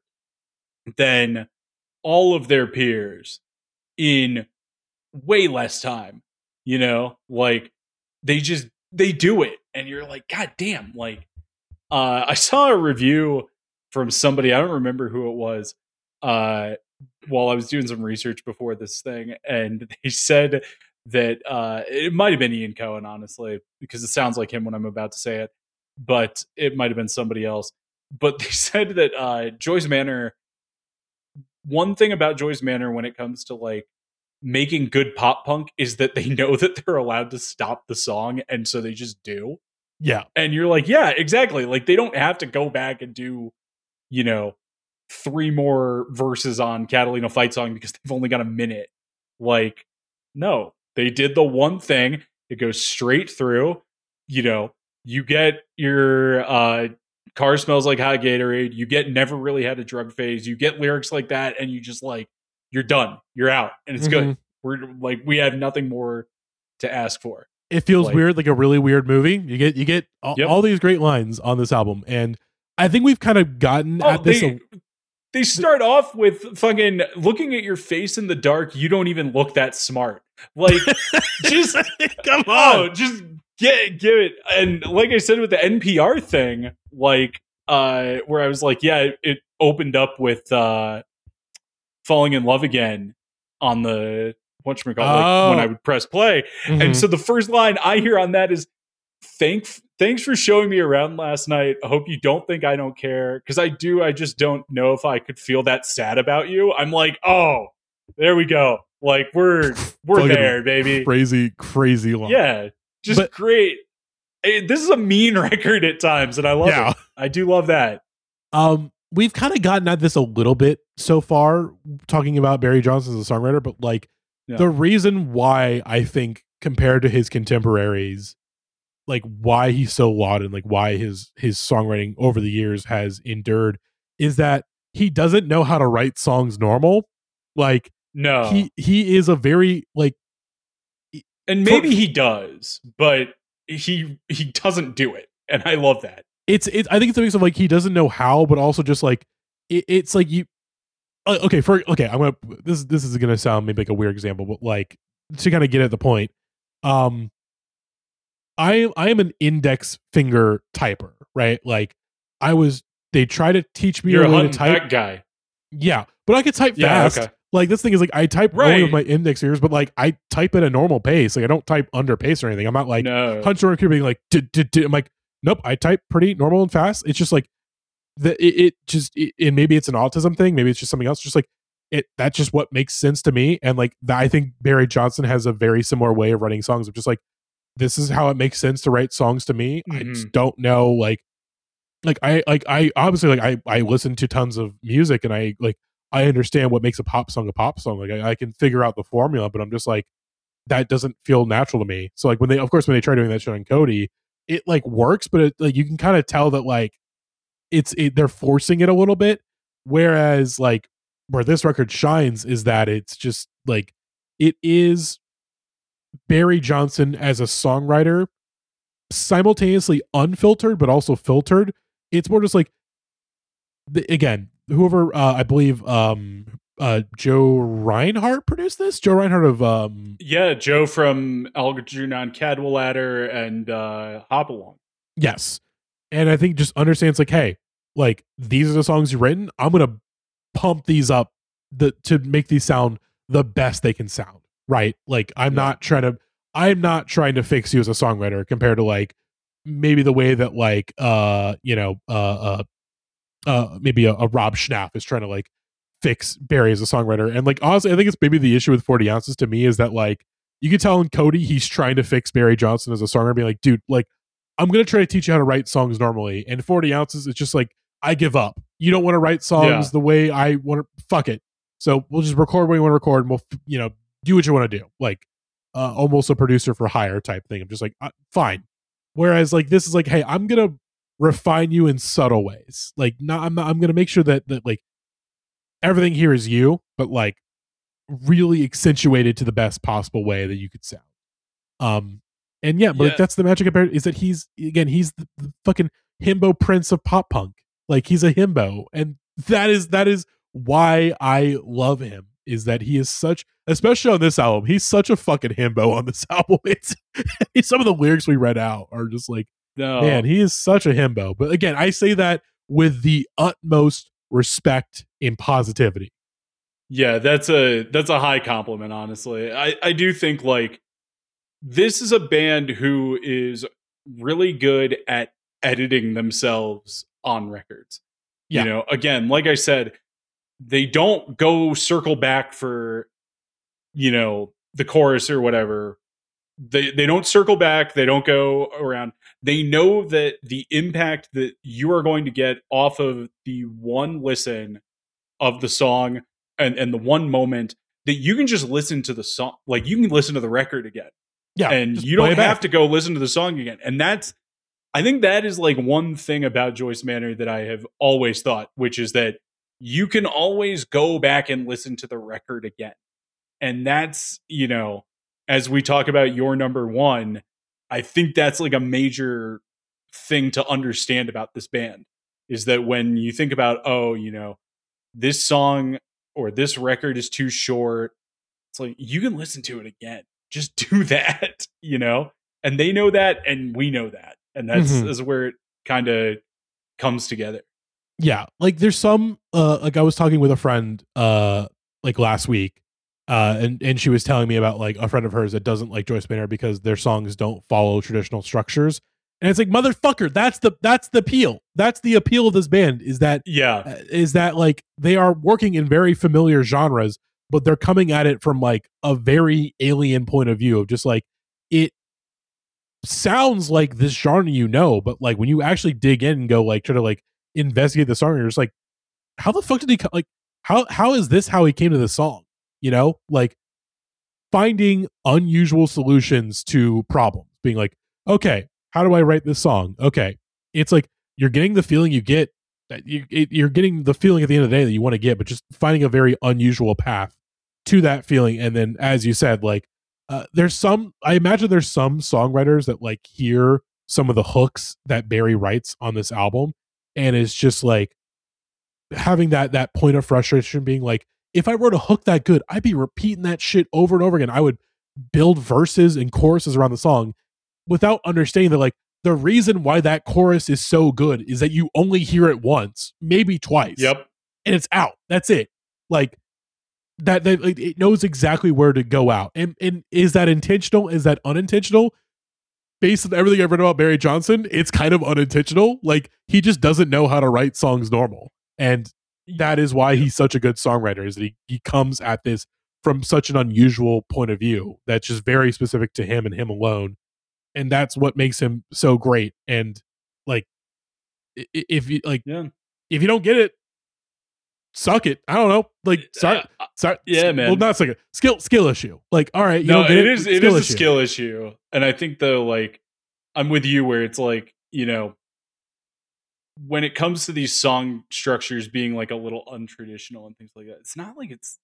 than all of their peers in way less time. You know, like they just they do it and you're like, god damn, like uh I saw a review from somebody, I don't remember who it was, uh while I was doing some research before this thing, and they said that uh, it might have been Ian Cohen, honestly, because it sounds like him when I'm about to say it. but it might have been somebody else. But they said that uh, Joyce Manor. One thing about Joyce Manor when it comes to like making good pop punk is that they know that they're allowed to stop the song, and so they just do. Yeah. And you're like, yeah, exactly. Like they don't have to go back and do, you know, three more verses on Catalina Fight Song because they've only got a minute. Like, no, they did the one thing. It goes straight through. You know, you get your uh car smells like hot Gatorade. You get never really had a drug phase. You get lyrics like that, and you just like you're done. You're out, and it's good. We're like we have nothing more to ask for. It feels Like- weird, like a really weird movie. You get you get all, Yep. all these great lines on this album, and I think we've kind of gotten Oh, at this. they, they start off with fucking looking at your face in the dark. You don't even look that smart. Like, just come oh, just get give it. And like I said with the NPR thing, like uh, where I was like, yeah, it, it opened up with uh, falling in love again on the what like Oh. when I would press play. Mhm. And so the first line I hear on that is thank thanks for showing me around last night. I hope you don't think I don't care cuz I do I just don't know if I could feel that sad about you. I'm like, "Oh, there we go. Like we're we're there, baby." crazy, crazy line. Yeah. Just But- great. Eh, This is a mean record at times and I love yeah. it. I do love that. Um, we've kind of gotten at this a little bit so far, talking about Barry Johnson as a songwriter, but like Yeah. the reason why I think compared to his contemporaries, like why he's so lauded, like why his his songwriting over the years has endured, is that he doesn't know how to write songs normal. Like No. he he is a very like and maybe he does, but he he doesn't do it. And I love that. it's it i think it's a mix of like he doesn't know how but also just like it, it's like you uh, okay for okay i'm gonna this this is gonna sound maybe like a weird example but like to kind of get at the point um i am i am an index finger typer right like i was they try to teach me You're a way to type guy. yeah but i could type Yeah, fast okay. like this thing is like i type only Right. with my index fingers but like i type at a normal pace like i don't type under pace or anything i'm not like no. hunched over being like. I'm like, nope, I type pretty normal and fast. It's just like the it, just and maybe it's an autism thing, maybe it's just something else. Just like it, that's just what makes sense to me. And like I think Barry Johnson has a very similar way of writing songs of just like this is how it makes sense to write songs to me. I Mm-hmm. just don't know like like I like I obviously like I I listen to tons of music and I like I understand what makes a pop song a pop song. Like I, I can figure out the formula, but I'm just like that doesn't feel natural to me. So like when they, of course, when they try doing that shit on Cody, it like works, but it, like you can kind of tell that like it's it, they're forcing it a little bit. Whereas like where this record shines is that it's just like it is Barry Johnson as a songwriter, simultaneously unfiltered but also filtered. It's more just like the, again, whoever uh, I believe um uh Joe Reinhardt produced this. Joe Reinhardt of um Yeah, Joe from Algernon Cadwallader and uh Hop Along. Yes. And I think just understands like, hey, like these are the songs you've written. I'm gonna pump these up the to make these sound the best they can sound. Right. Like I'm Yeah. not trying to I'm not trying to fix you as a songwriter compared to like maybe the way that like uh you know uh uh uh maybe a, a Rob Schnapf is trying to like fix Barry as a songwriter. And like honestly, I think it's maybe the issue with 40 ounces to me is that like you can tell in Cody he's trying to fix Barry Johnson as a songwriter, being like, dude, like I'm gonna try to teach you how to write songs normally. And 40 ounces, it's just like I give up. You don't want to write songs Yeah. the way I want to. Fuck it. So we'll just record what you want to record, and we'll you know do what you want to do. Like uh, almost a producer for hire type thing. I'm just like uh, fine. Whereas like this is like, hey, I'm gonna refine you in subtle ways. Like not, I'm I'm gonna make sure that that like everything here is you, but like really accentuated to the best possible way that you could sound. Um, and yeah, but like, that's the magic about it is that he's again he's the, the fucking himbo prince of pop punk. Like he's a himbo, and that is that is why I love him. Is that he is such, especially on this album, he's such a fucking himbo on this album. It's some of the lyrics we read out are just like, No. man, he is such a himbo. But again, I say that with the utmost respect and positivity. Yeah, that's a that's a high compliment, honestly. I, I do think like this is a band who is really good at editing themselves on records. Yeah. You know, again, like I said, they don't go circle back for you know the chorus or whatever. They they don't circle back they don't go around. They know that the impact that you are going to get off of the one listen of the song and and the one moment that you can just listen to the song like you can listen to the record again. Yeah, and you don't it back. have to go listen to the song again. And that's i think that is like one thing about joyce manor that i have always thought which is that you can always go back and listen to the record again. And that's you know as we talk about your number one i think that's like a major thing to understand about this band is that when you think about oh you know this song or this record is too short it's like you can listen to it again. Just do that you know? And they know that and we know that. And that's Mhm. is where it kind of comes together yeah like there's some uh like i was talking with a friend uh like last week uh and and she was telling me about like a friend of hers that doesn't like joyce Manor because their songs don't follow traditional structures. And it's like motherfucker that's the that's the appeal. That's the appeal of this band is that yeah. uh, is that like they are working in very familiar genres but they're coming at it from like a very alien point of view of just like it sounds like this genre you know but like when you actually dig in and go like try to like investigate the song you're just like how the fuck did he like how how is this how he came to the song? You know? Like finding unusual solutions to problems being like okay how do i write this song? Okay. It's like you're getting the feeling you get that you you're getting the feeling at the end of the day that you want to get but just finding a very unusual path to that feeling and then as you said like uh, there's some i imagine there's some songwriters that like hear some of the hooks that barry writes on this album and it's just like having that that point of frustration being like if i wrote a hook that good i'd be repeating that shit over and over again i would build verses and choruses around the song without understanding that like the reason why that chorus is so good is that you only hear it once maybe twice yep and it's out. That's it. Like that, that like, it knows exactly where to go out. And and is that intentional? Is that unintentional? Based on everything I've read about Barry Johnson, it's kind of unintentional. Like he just doesn't know how to write songs normal. And that is why he's such a good songwriter, is that he, he comes at this from such an unusual point of view that's just very specific to him and him alone. And that's what makes him so great. And like if you like yeah if you don't get it, suck it. I don't know. Like sorry, Uh, sorry. yeah, man. Well, not suck it. Skill skill issue. Like all right, you no, it it. is it is a issue. skill issue, and I think though, like I'm with you where it's like you know when it comes to these song structures being like a little untraditional and things like that, it's not like it's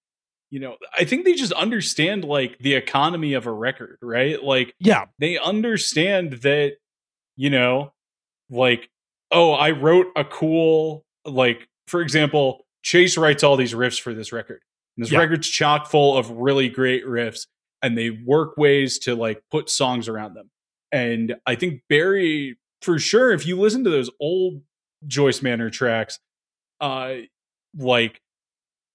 you know I think they just understand like the economy of a record, right? Like Yeah, they understand that you know like oh i wrote a cool like for example chase writes all these riffs for this record and this Yeah. record's chock full of really great riffs and they work ways to like put songs around them and i think barry for sure if you listen to those old joyce manor tracks uh like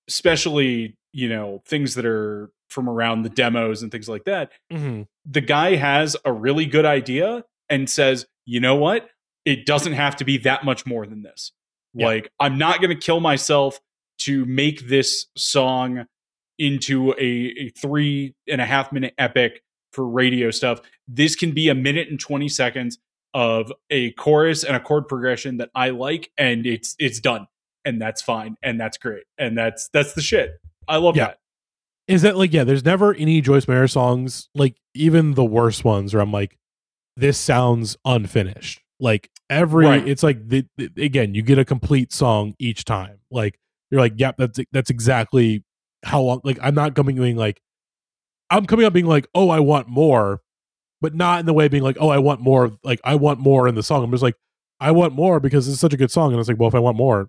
especially you know things that are from around the demos and things like that Mhm. the guy has a really good idea and says, you know what? It doesn't have to be that much more than this. Yeah. Like, I'm not going to kill myself to make this song into a, a three and a half minute epic for radio stuff. This can be a minute and 20 seconds of a chorus and a chord progression that I like, and it's it's done. And that's fine. And that's great. And that's that's the shit. I love Yeah. that. is that like yeah? There's never any Joyce Manor songs like even the worst ones where I'm like, this sounds unfinished. Like every, Right. it's like the, the- again, you get a complete song each time. Like you're like, yep, that's that's exactly how long. Like I'm not coming being like, I'm coming up being like, oh, I want more, but not in the way of being like, oh, I want more. Like I want more in the song. I'm just like, I want more because it's such a good song. And it's like, well, if I want more,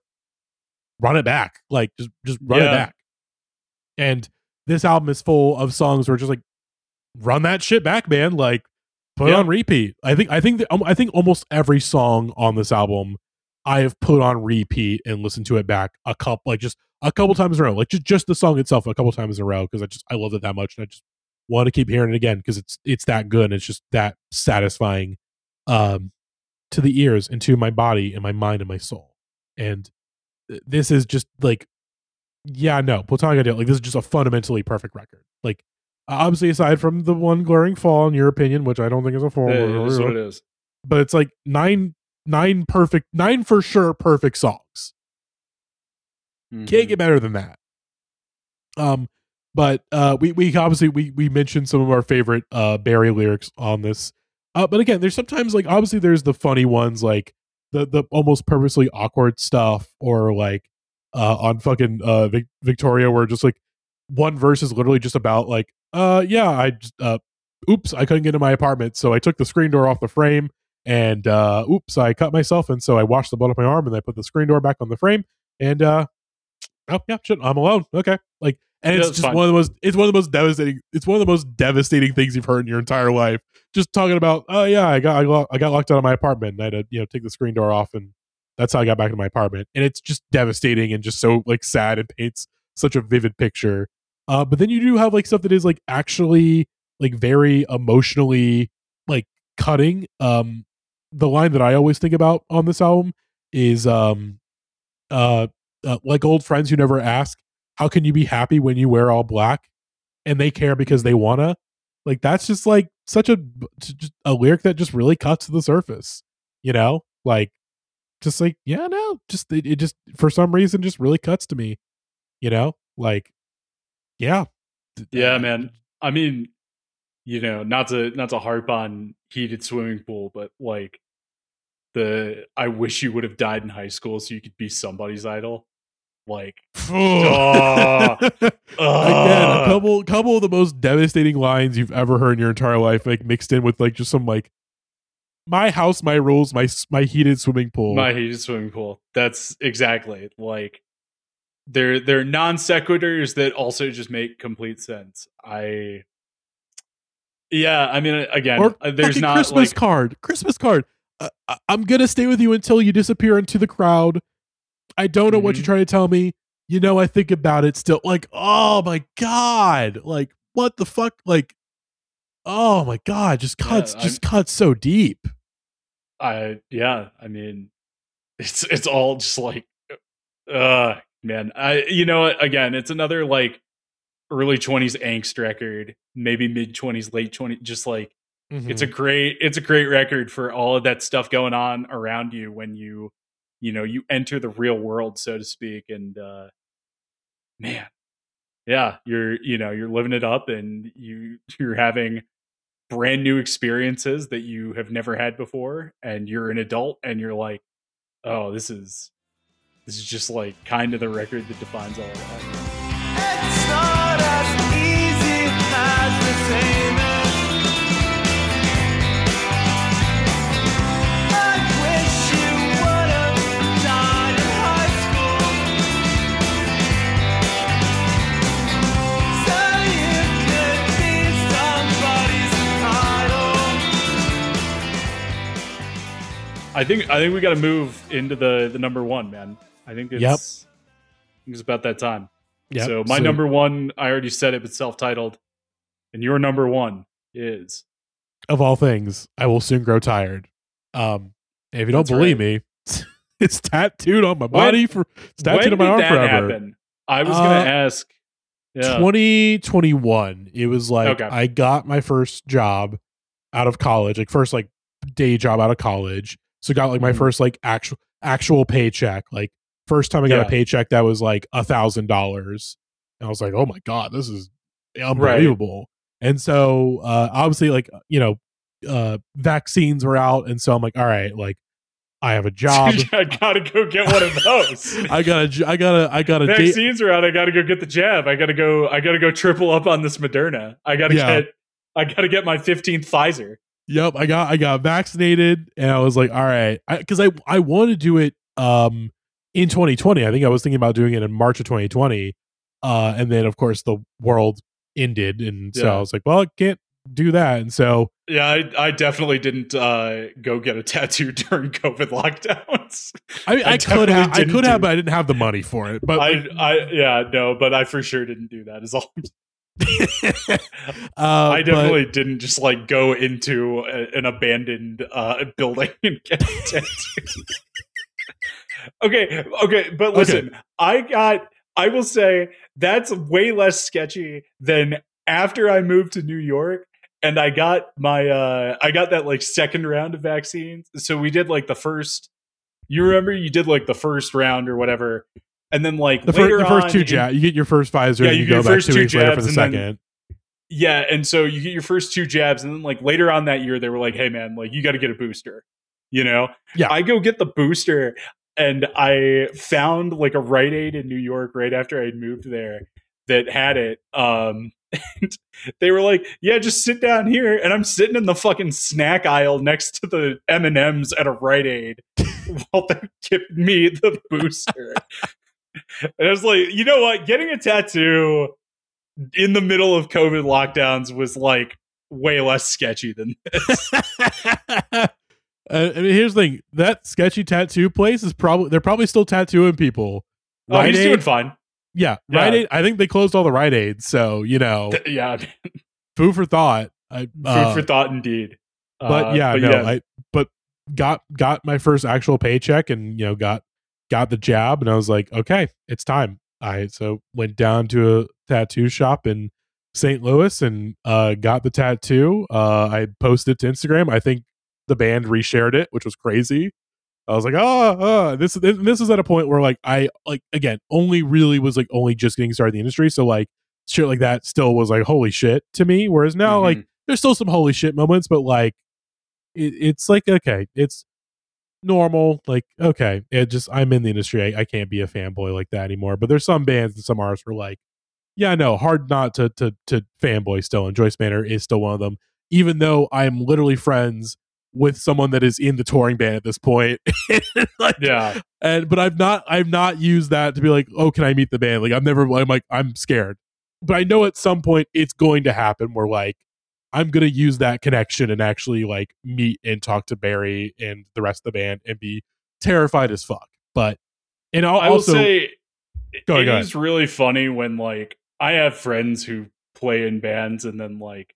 run it back. Like just just run it back. And this album is full of songs where it's just like, run that shit back, man. Like put Yeah. on repeat. I think I think that, um, I think almost every song on this album I have put on repeat and listened to it back a couple like just a couple times in a row. Like just just the song itself a couple times in a row because I just I love it that much and I just want to keep hearing it again because it's it's that good and it's just that satisfying. Um to the ears and to my body and my mind and my soul. And th- this is just like, yeah, no, Platonic Ideal, like this is just a fundamentally perfect record. Like, obviously, aside from the one glaring fall in your opinion, which I don't think is a flaw, It is what it is. but it's like nine, nine perfect, nine for sure perfect songs. Mhm. Can't get better than that. Um, but uh, we we obviously we we mentioned some of our favorite uh Barry lyrics on this. Uh, but again, there's sometimes like obviously there's the funny ones like the the almost purposely awkward stuff or like uh on fucking uh Vic- Victoria where just like one verse is literally just about like uh yeah I just uh oops I couldn't get into my apartment so I took the screen door off the frame and uh oops I cut myself and so I washed the blood off my arm and I put the screen door back on the frame and uh oh yeah shit i'm alone okay like and Yeah, it's just fine. one of the most it's one of the most devastating it's one of the most devastating things you've heard in your entire life just talking about oh yeah i got i got, I got locked out of my apartment and i had to you know take the screen door off and that's how i got back into my apartment and it's just devastating and just so like sad and paints such a vivid picture uh but then you do have like stuff that is like actually like very emotionally like cutting. Um the line that i always think about on this album is um uh, uh like old friends who never ask how can you be happy when you wear all black? And they care because they wanna. Like that's just like such a a lyric that just really cuts to the surface you know? Like just like yeah no just it, it just for some reason just really cuts to me you know? Like yeah Yeah, man. I mean, you know, not to not to harp on heated swimming pool, but like the I wish you would have died in high school so you could be somebody's idol. Like, Oh. Again, a couple couple of the most devastating lines you've ever heard in your entire life, like mixed in with like just some like my house, my rules, my s- my heated swimming pool. my heated swimming pool. That's exactly like they're they're non sequiturs that also just make complete sense. I yeah, I mean again, or uh, there's not Christmas like card. Christmas card. Uh, I'm gonna stay with you until you disappear into the crowd. I don't know what Mhm. you're trying to tell me. You know, I think about it still. Like, oh my god, like what the fuck? Like, oh my god, just cuts, I'm- just cuts so deep. I yeah, I mean it's it's all just like uh man. I you know again, it's another like early 20s angst record, maybe mid 20s, late 20s just like it's a Mm-hmm. great it's a great record for all of that stuff going on around you when you you know you enter the real world so to speak and uh man yeah you're you know you're living it up and you you're having brand new experiences that you have never had before and you're an adult and you're like oh this is this is just like kind of the record that defines all of that. It's not as easy as the same I wish you would have died in high school. So you could be somebody's idol. I think i think we got to move into the the number one man i think it's Yep. I think it's about that time Yep. So my number one, I already said it, but self-titled, and your number one is of all things, I will soon grow tired. Um, if you don't believe right. me, it's tattooed on my body for it's tattooed on my arm forever. happen? I was Uh, gonna ask. Yeah. 2021. It was like Okay. I got my first job out of college, like first like day job out of college. So got like my Mhm. first like actual actual paycheck. Like first time I got Yeah. a paycheck that was like a thousand dollars. And I was like, oh my God, this is unbelievable. And so uh obviously like you know, uh vaccines were out, and so I'm like, all right, like I have a job. I gotta go get one of those. I gotta, I gotta, I got a date. Vaccines are out. I gotta go get the jab. I gotta go. I gotta go triple up on this Moderna. I gotta Yeah. get. I gotta get my 15th Pfizer. Yep, I got I got vaccinated, and I was like, all right, because I, I want to do it um in 2020. I think I was thinking about doing it in March of 2020, uh, and then of course the world ended, and so I was like, well, I can't do that, and so Yeah, I, I definitely didn't uh, go get a tattoo during COVID lockdowns. I, I, I could have I didn't could have, but I didn't have the money for it. But I, like, I, yeah, no, but I for sure didn't do that. Is all. uh, I but- definitely didn't just like go into a, an abandoned uh, building and get a tattoo. Okay, okay, but listen, I got. I will say that's way less sketchy than after I moved to New York and I got my uh I got that like second round of vaccines. So we did like the first. You remember you did like the first round or whatever, and then like the, later fir- the first on two jabs, you get your first Pfizer, Yeah, and you you, go back two two weeks later for the and then- second. Yeah, and so you get your first two jabs, and then like later on that year, they were like, "Hey, man, like you got to get a booster." You know? Yeah. I go get the booster, and I found like a Rite Aid in New York right after I moved there that had it. Um, and they were like, "Yeah, just sit down here," and I'm sitting in the fucking snack aisle next to the M and M's at a Rite Aid while they give me the booster. and I was like, you know what? Getting a tattoo in the middle of COVID lockdowns was like way less sketchy than this. uh, I mean, here's the thing: that sketchy tattoo place is probably they're probably still tattooing people. oh, Rite he's Aid- doing fine. yeah, Yeah. Rite Aid. I think they closed all the Rite Aids, so you know, Th- yeah, food for thought. I, food uh, for thought indeed. but Uh, yeah, but no, I but got got my first actual paycheck and you know got got the jab and I was like, okay, it's time. I so went down to a tattoo shop in St. Louis and uh got the tattoo. Uh I posted to Instagram. I think the band reshared it, which was crazy. I was like, oh, oh. this this this is at a point where like I like again only really was like only just getting started in the industry, so like shit like that still was like holy shit to me. Whereas now like Mhm. there's still some holy shit moments, but like it, it's like okay, it's normal. Like okay, it just I'm in the industry. I, I can't be a fanboy like that anymore. But there's some bands and some artists who are like, yeah, no, hard not to to to fanboy still. And Joyce Manor is still one of them, even though I'm literally friends with someone that is in the touring band at this point. like, yeah, and but I've not I've not used that to be like, oh, can I meet the band? Like I've never I'm like I'm scared. But I know at some point it's going to happen where like I'm gonna use that connection and actually like meet and talk to Barry and the rest of the band and be terrified as fuck. But and I'll I will also say Go it go is really funny when like I have friends who play in bands and then like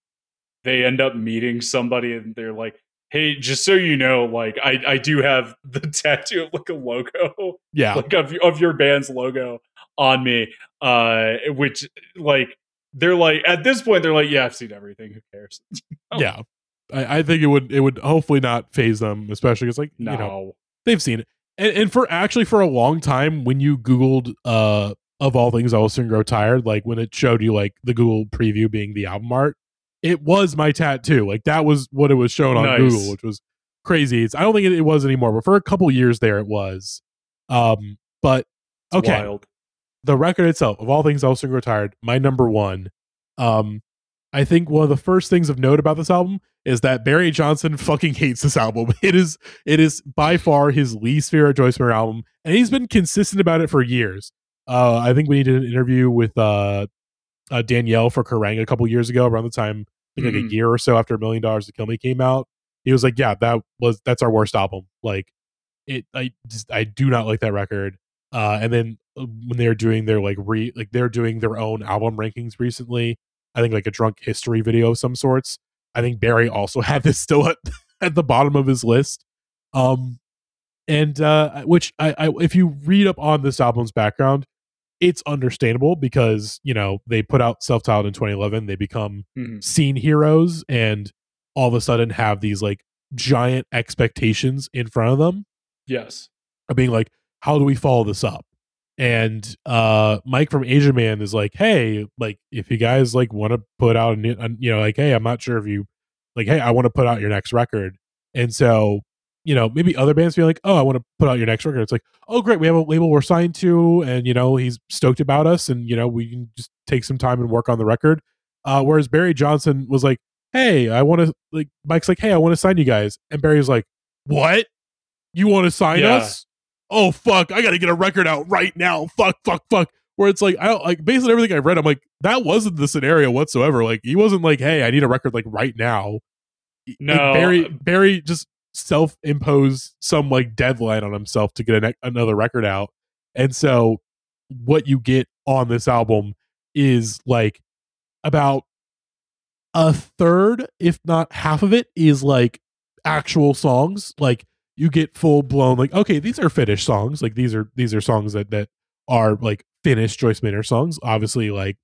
they end up meeting somebody and they're like, "Hey, just so you know, like I I do have the tattoo of like a logo, yeah like of of your band's logo on me." Uh, which like they're like at this point they're like, "Yeah, I've seen everything. Who cares?" Oh. yeah. I, I think it would it would hopefully not phase them, especially because like No, you know they've seen it. And, and for actually for a long time, when you Googled uh of all things, I will soon grow tired, like when it showed you like the Google preview being the album art, it was my tattoo. Like that was what it was shown on Nice. Google, which was crazy. It's I don't think it, it was anymore, but for a couple years there it was. Um, but okay, wild. the record itself, of all things, I'll soon grow tired. My number one. Um, I think one of the first things of note about this album is that Barry Johnson fucking hates this album. It is it is by far his least favorite Joyce Manor album, and he's been consistent about it for years. Uh, I think we did an interview with uh, uh, Danielle for Kerrang a couple years ago, around the time like Mhm. a year or so after A Million Dollars to Kill Me came out, he was like, "Yeah, that was that's our worst album. Like, it I just I do not like that record." Uh, and then uh, when they're doing their like re like they're doing their own album rankings recently, I think like a drunk history video of some sorts. I think Barry also had this still at, at the bottom of his list. Um, and uh, which I, I if you read up on this album's background, it's understandable because you know they put out self-titled in 2011, they become Mhm. scene heroes, and all of a sudden have these like giant expectations in front of them Yes. of being like, how do we follow this up? And uh Mike from Asian Man is like, hey, like if you guys like want to put out a new, a- you know, like, hey, I'm not sure if you like, hey, I want to put out your next record. And so, you know, maybe other bands be like, oh, I want to put out your next record. It's like, oh, great, we have a label we're signed to, and you know, he's stoked about us, and you know, we can just take some time and work on the record. Uh, whereas Barry Johnson was like, hey, I want to like, Mike's like, hey, I want to sign you guys, and Barry's like, what? You want to sign Yeah. us? oh fuck, I gotta get a record out right now. Fuck, fuck, fuck. Where it's like I don't like based on everything I read, I'm like, that wasn't the scenario whatsoever. Like he wasn't like, hey, I need a record like right now. Like, No. Barry Barry just self imposed some like deadline on himself to get ne- another record out. And so what you get on this album is like about a third, if not half of it, is like actual songs. Like you get full blown like, okay, these are finished songs. Like these are these are songs that that are like finished Joyce Manor songs. Obviously, like,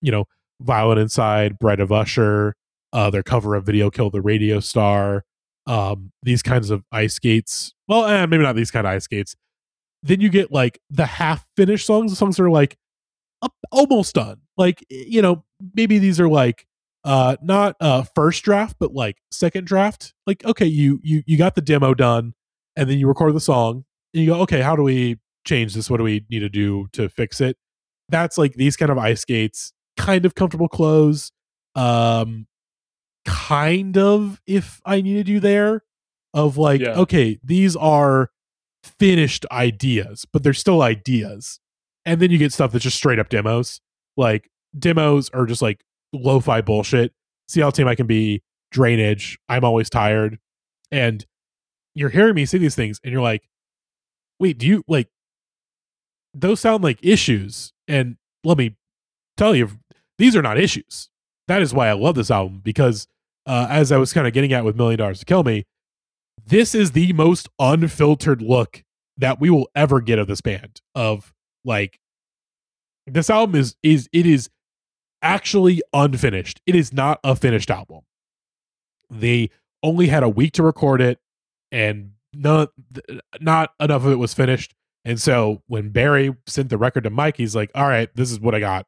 you know, Violent Inside, Bride of Usher, uh, their cover of Video Kill the Radio Star, um, these kinds of ice skates. Well, eh, maybe not these kind of ice skates. Then you get like the half finished songs, the songs are like up, almost done. Like, you know, maybe these are like uh not uh first draft, but like second draft. Like, okay, you you you got the demo done and then you record the song and you go, okay, how do we change this? What do we need to do to fix it? That's like these kind of ice skates, kind of comfortable clothes. Um kind of if I needed you there of like, Yeah. okay, these are finished ideas, but they're still ideas. And then you get stuff that's just straight up demos. Like demos are just like lo-fi bullshit. See how tame I can be, drainage, I'm always tired. And you're hearing me say these things and you're like, wait, do you like those sound like issues? And let me tell you, these are not issues. That is why I love this album because uh, as I was kind of getting at with Million Dollars to Kill Me, this is the most unfiltered look that we will ever get of this band. Of like, this album is is it is actually unfinished. It is not a finished album. They only had a week to record it, and none, not enough of it was finished. And so when Barry sent the record to Mike, he's like, "All right, this is what I got.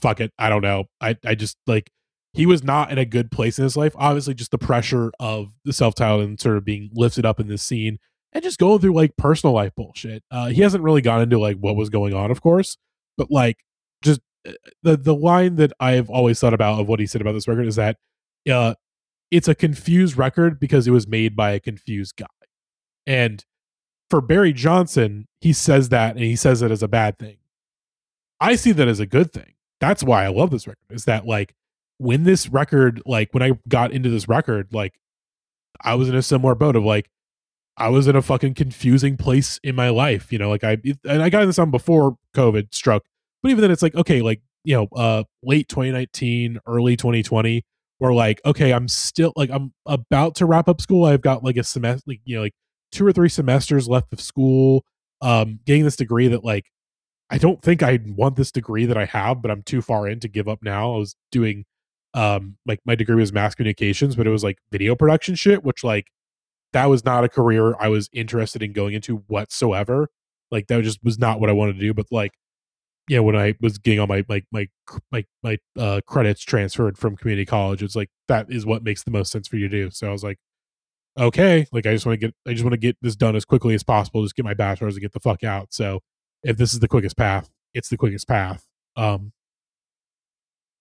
Fuck it. I don't know. I I just like." He was not in a good place in his life. Obviously, just the pressure of the self-titled and sort of being lifted up in this scene, and just going through like personal life bullshit. Uh, he hasn't really gone into like what was going on, of course, but like just uh, the the line that I've always thought about of what he said about this record is that uh, it's a confused record because it was made by a confused guy. And for Barry Johnson, he says that and he says it as a bad thing. I see that as a good thing. That's why I love this record. Is that like when this record, like when I got into this record, like I was in a similar boat of like I was in a fucking confusing place in my life, you know, like I and I got this on before COVID struck, but even then it's like okay, like you know, uh late 2019, early 2020, where like okay, I'm still like I'm about to wrap up school. I've got like a semester, like you know, like two or three semesters left of school. Um, getting this degree that like I don't think I want this degree that I have, but I'm too far in to give up now. I was doing um like my degree was mass communications, but it was like video production shit, which like that was not a career I was interested in going into whatsoever. Like that just was not what I wanted to do. But like, yeah, when I was getting all my like my my my uh, credits transferred from community college, it's like that is what makes the most sense for you to do. So I was like, okay, like I just want to get I just want to get this done as quickly as possible, just get my bachelor's and get the fuck out. So if this is the quickest path, it's the quickest path. Um,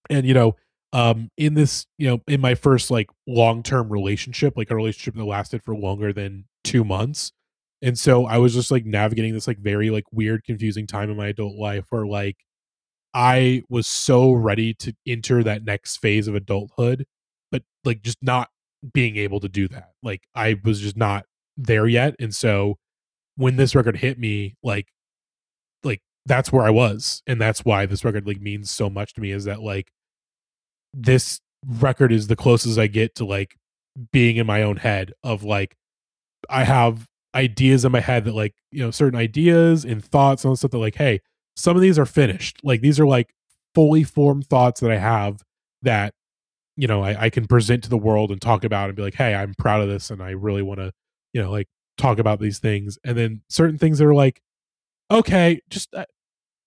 and you know, um, in this, you know, in my first like long term relationship, like a relationship that lasted for longer than two months. And so I was just like navigating this like very like weird, confusing time in my adult life where like I was so ready to enter that next phase of adulthood, but like just not being able to do that. Like I was just not there yet. And so when this record hit me, like like that's where I was. And that's why this record like means so much to me is that like this record is the closest I get to like being in my own head of like I have ideas in my head that like, you know, certain ideas and thoughts and stuff that like, hey, some of these are finished. Like these are like fully formed thoughts that I have that, you know, I, I can present to the world and talk about and be like, hey, I'm proud of this and I really want to, you know, like talk about these things. And then certain things that are like, okay, just uh,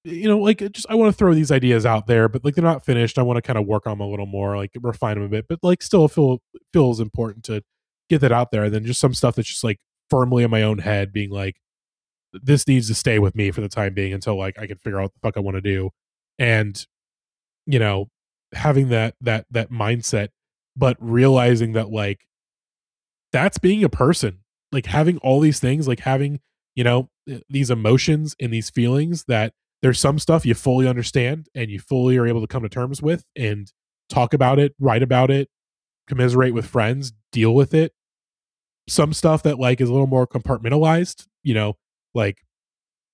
you know, like just I want to throw these ideas out there, but like they're not finished. I want to kind of work on them a little more, like refine them a bit, but like still feel feels important to get that out there. And then just some stuff that's just like firmly in my own head, being like, this needs to stay with me for the time being until like I can figure out what the fuck I want to do. And you know, having that that that mindset, but realizing that like that's being a person, like having all these things, like having you know these emotions and these feelings that there's some stuff you fully understand and you fully are able to come to terms with and talk about it, write about it, commiserate with friends, deal with it. Some stuff that like is a little more compartmentalized, you know, like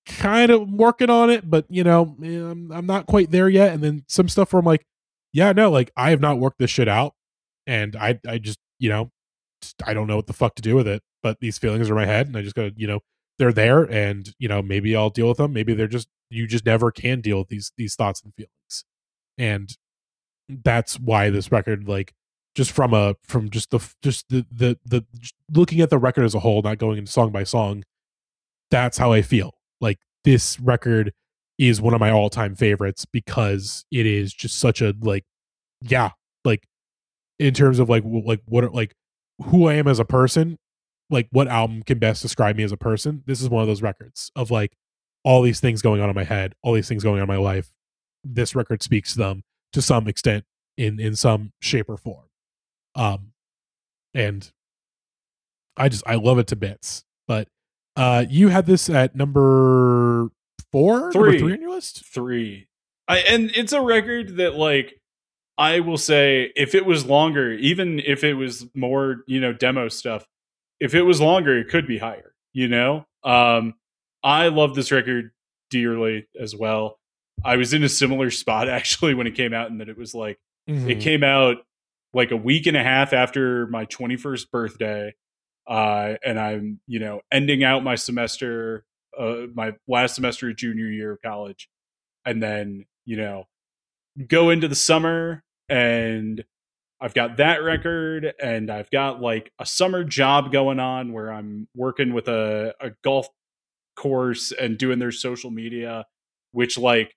kind of working on it, but you know, I'm, I'm not quite there yet. And then some stuff where I'm like, yeah, no, like I have not worked this shit out, and I I just you know I don't know what the fuck to do with it. But these feelings are in my head, and I just gotta you know they're there, and you know maybe I'll deal with them. Maybe they're just you just never can deal with these these thoughts and feelings, and that's why this record like just from a from just the just the the the looking at the record as a whole, not going into song by song. That's how I feel. Like this record is one of my all time favorites because it is just such a like, yeah, like in terms of like like what like who I am as a person, like what album can best describe me as a person. This is one of those records of like all these things going on in my head, all these things going on in my life. This record speaks to them to some extent in in some shape or form. Um, and I just I love it to bits. But uh, you had this at number four, number Three. three on your list. three. I and it's a record that like I will say if it was longer, even if it was more, you know, demo stuff, if it was longer, it could be higher, you know? Um I love this record dearly as well. I was in a similar spot actually when it came out and that it was like Mm-hmm. it came out like a week and a half after my 21st birthday. Uh, and I'm, you know, ending out my semester, uh, my last semester of junior year of college. And then, you know, go into the summer and I've got that record and I've got like a summer job going on where I'm working with a, a golf course and doing their social media, which like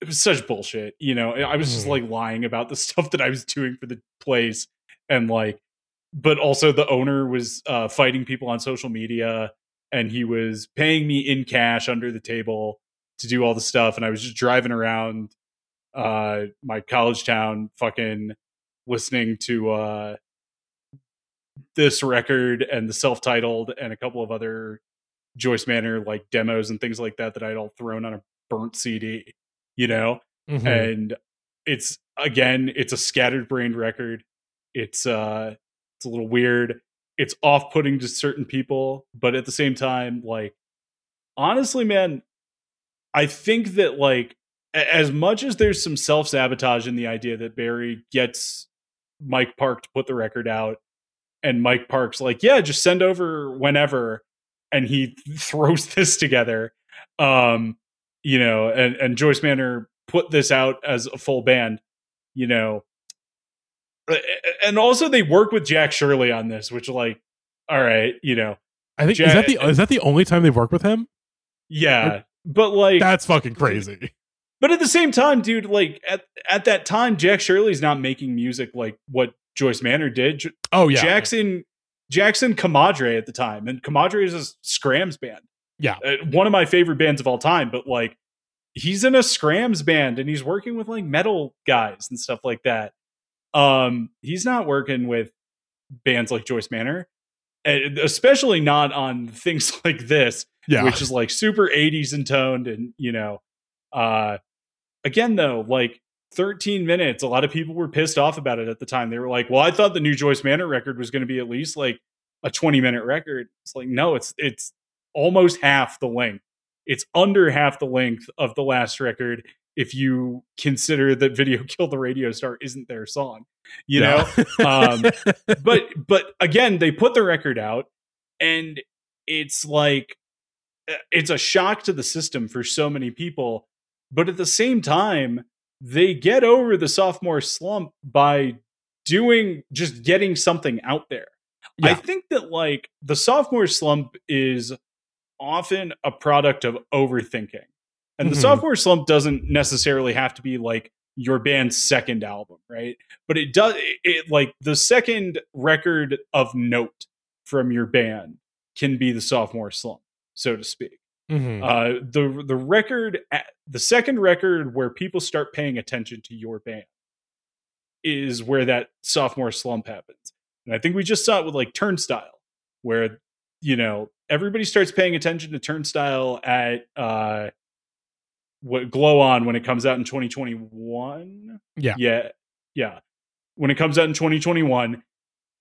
it was such bullshit. You know, I was just Mhm. like lying about the stuff that I was doing for the place and like, but also the owner was uh, fighting people on social media and he was paying me in cash under the table to do all the stuff. And I was just driving around uh, my college town fucking listening to uh, this record and the self-titled and a couple of other Joyce Manor like demos and things like that that I'd all thrown on a burnt CD, you know? Mhm. And it's again, it's a scattered brained record. It's uh it's a little weird. It's off-putting to certain people, but at the same time like honestly, man, I think that like as much as there's some self-sabotage in the idea that Barry gets Mike Park to put the record out and Mike Park's like, "Yeah, just send over whenever." And he throws this together. Um, you know, and and Joyce Manor put this out as a full band, you know. And also they work with Jack Shirley on this, which like all right, you know. I think Ja- is that the is that the only time they've worked with him? Yeah. But like That's fucking crazy. But at the same time, dude, like at at that time, Jack Shirley's not making music like what Joyce Manor did. J- Oh yeah, Jackson Jackson Comadre at the time, and Comadre is a skramz band. Yeah. Uh, one of my favorite bands of all time. But like, he's in a skramz band, and he's working with like metal guys and stuff like that. Um, he's not working with bands like Joyce Manor, and especially not on things like this yeah. which is like super 80s intoned and you know uh again though like 13 minutes a lot of people were pissed off about it at the time. They were like well i thought the new joyce manor record was going to be at least like a 20 minute record. It's like no it's it's almost half the length. It's under half the length of the last record if you consider that video kill the radio star isn't their song you know? Um, but but again they put the record out and it's like uh, it's a shock to the system for so many people but at the same time they get over the sophomore slump by doing just getting something out there. I think that like the sophomore slump is often a product of overthinking and the Mhm. sophomore slump doesn't necessarily have to be like your band's second album right? But it does it, it like the second record of note from your band can be the sophomore slump so to speak Mhm. uh the the record the second record where people start paying attention to your band is where that sophomore slump happens and i think we just saw it with like turnstile where you know everybody starts paying attention to turnstile at uh what glow on when it comes out in 2021 Yeah. yeah yeah when it comes out in 2021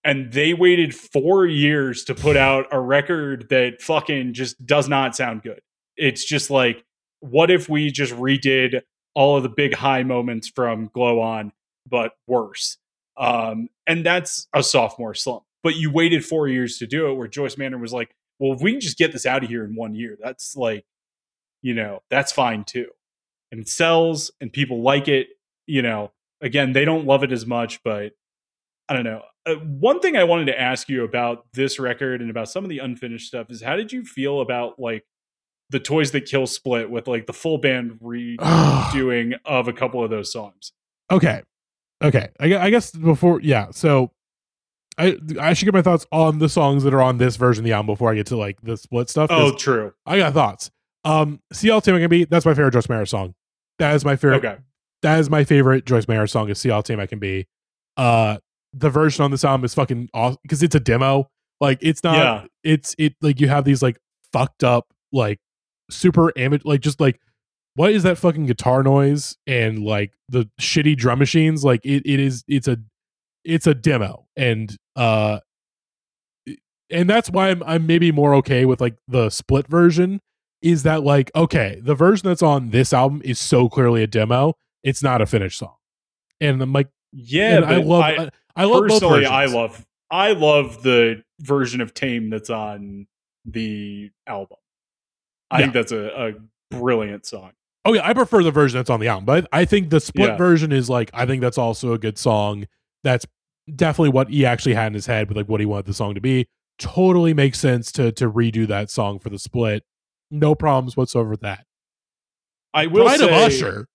and they waited four years to put out a record that fucking just does not sound good it's just like what if we just redid all of the big high moments from glow on but worse. Um, and that's a sophomore slump. But you waited four years to do it, where Joyce Manor was like, "Well, if we can just get this out of here in one year, that's like, you know, that's fine too." And it sells, and people like it. You know, again, they don't love it as much, but I don't know. Uh, one thing I wanted to ask you about this record and about some of the unfinished stuff is how did you feel about like the Toys That Kill split with like the full band redoing of a couple of those songs? okay okay I, I guess before yeah so i i should get my thoughts on the songs that are on this version of the album before i get to like the split stuff. Oh, true. i got thoughts um see how tame I can be that's my favorite joyce manor song that is my favorite Okay. that is my favorite joyce manor song is see how tame I can be uh the version on this album is fucking awesome because it's a demo. Like it's not Yeah. it's it like you have these like fucked up like super amateur like just like what is that fucking guitar noise and like the shitty drum machines? Like it, it is it's a it's a demo. And uh and that's why I'm I'm maybe more okay with like the split version is that like okay the version that's on this album is so clearly a demo it's not a finished song. And I'm like Yeah, and I love I, I, love both personally, I love I love the version of Tame that's on the album. I Yeah. think that's a, a brilliant song. Oh yeah, I prefer the version that's on the album, but I think the split Yeah. version is like I think that's also a good song. That's definitely what he actually had in his head with like what he wanted the song to be. Totally makes sense to to redo that song for the split. No problems whatsoever with that. I will Pride say, of Usher.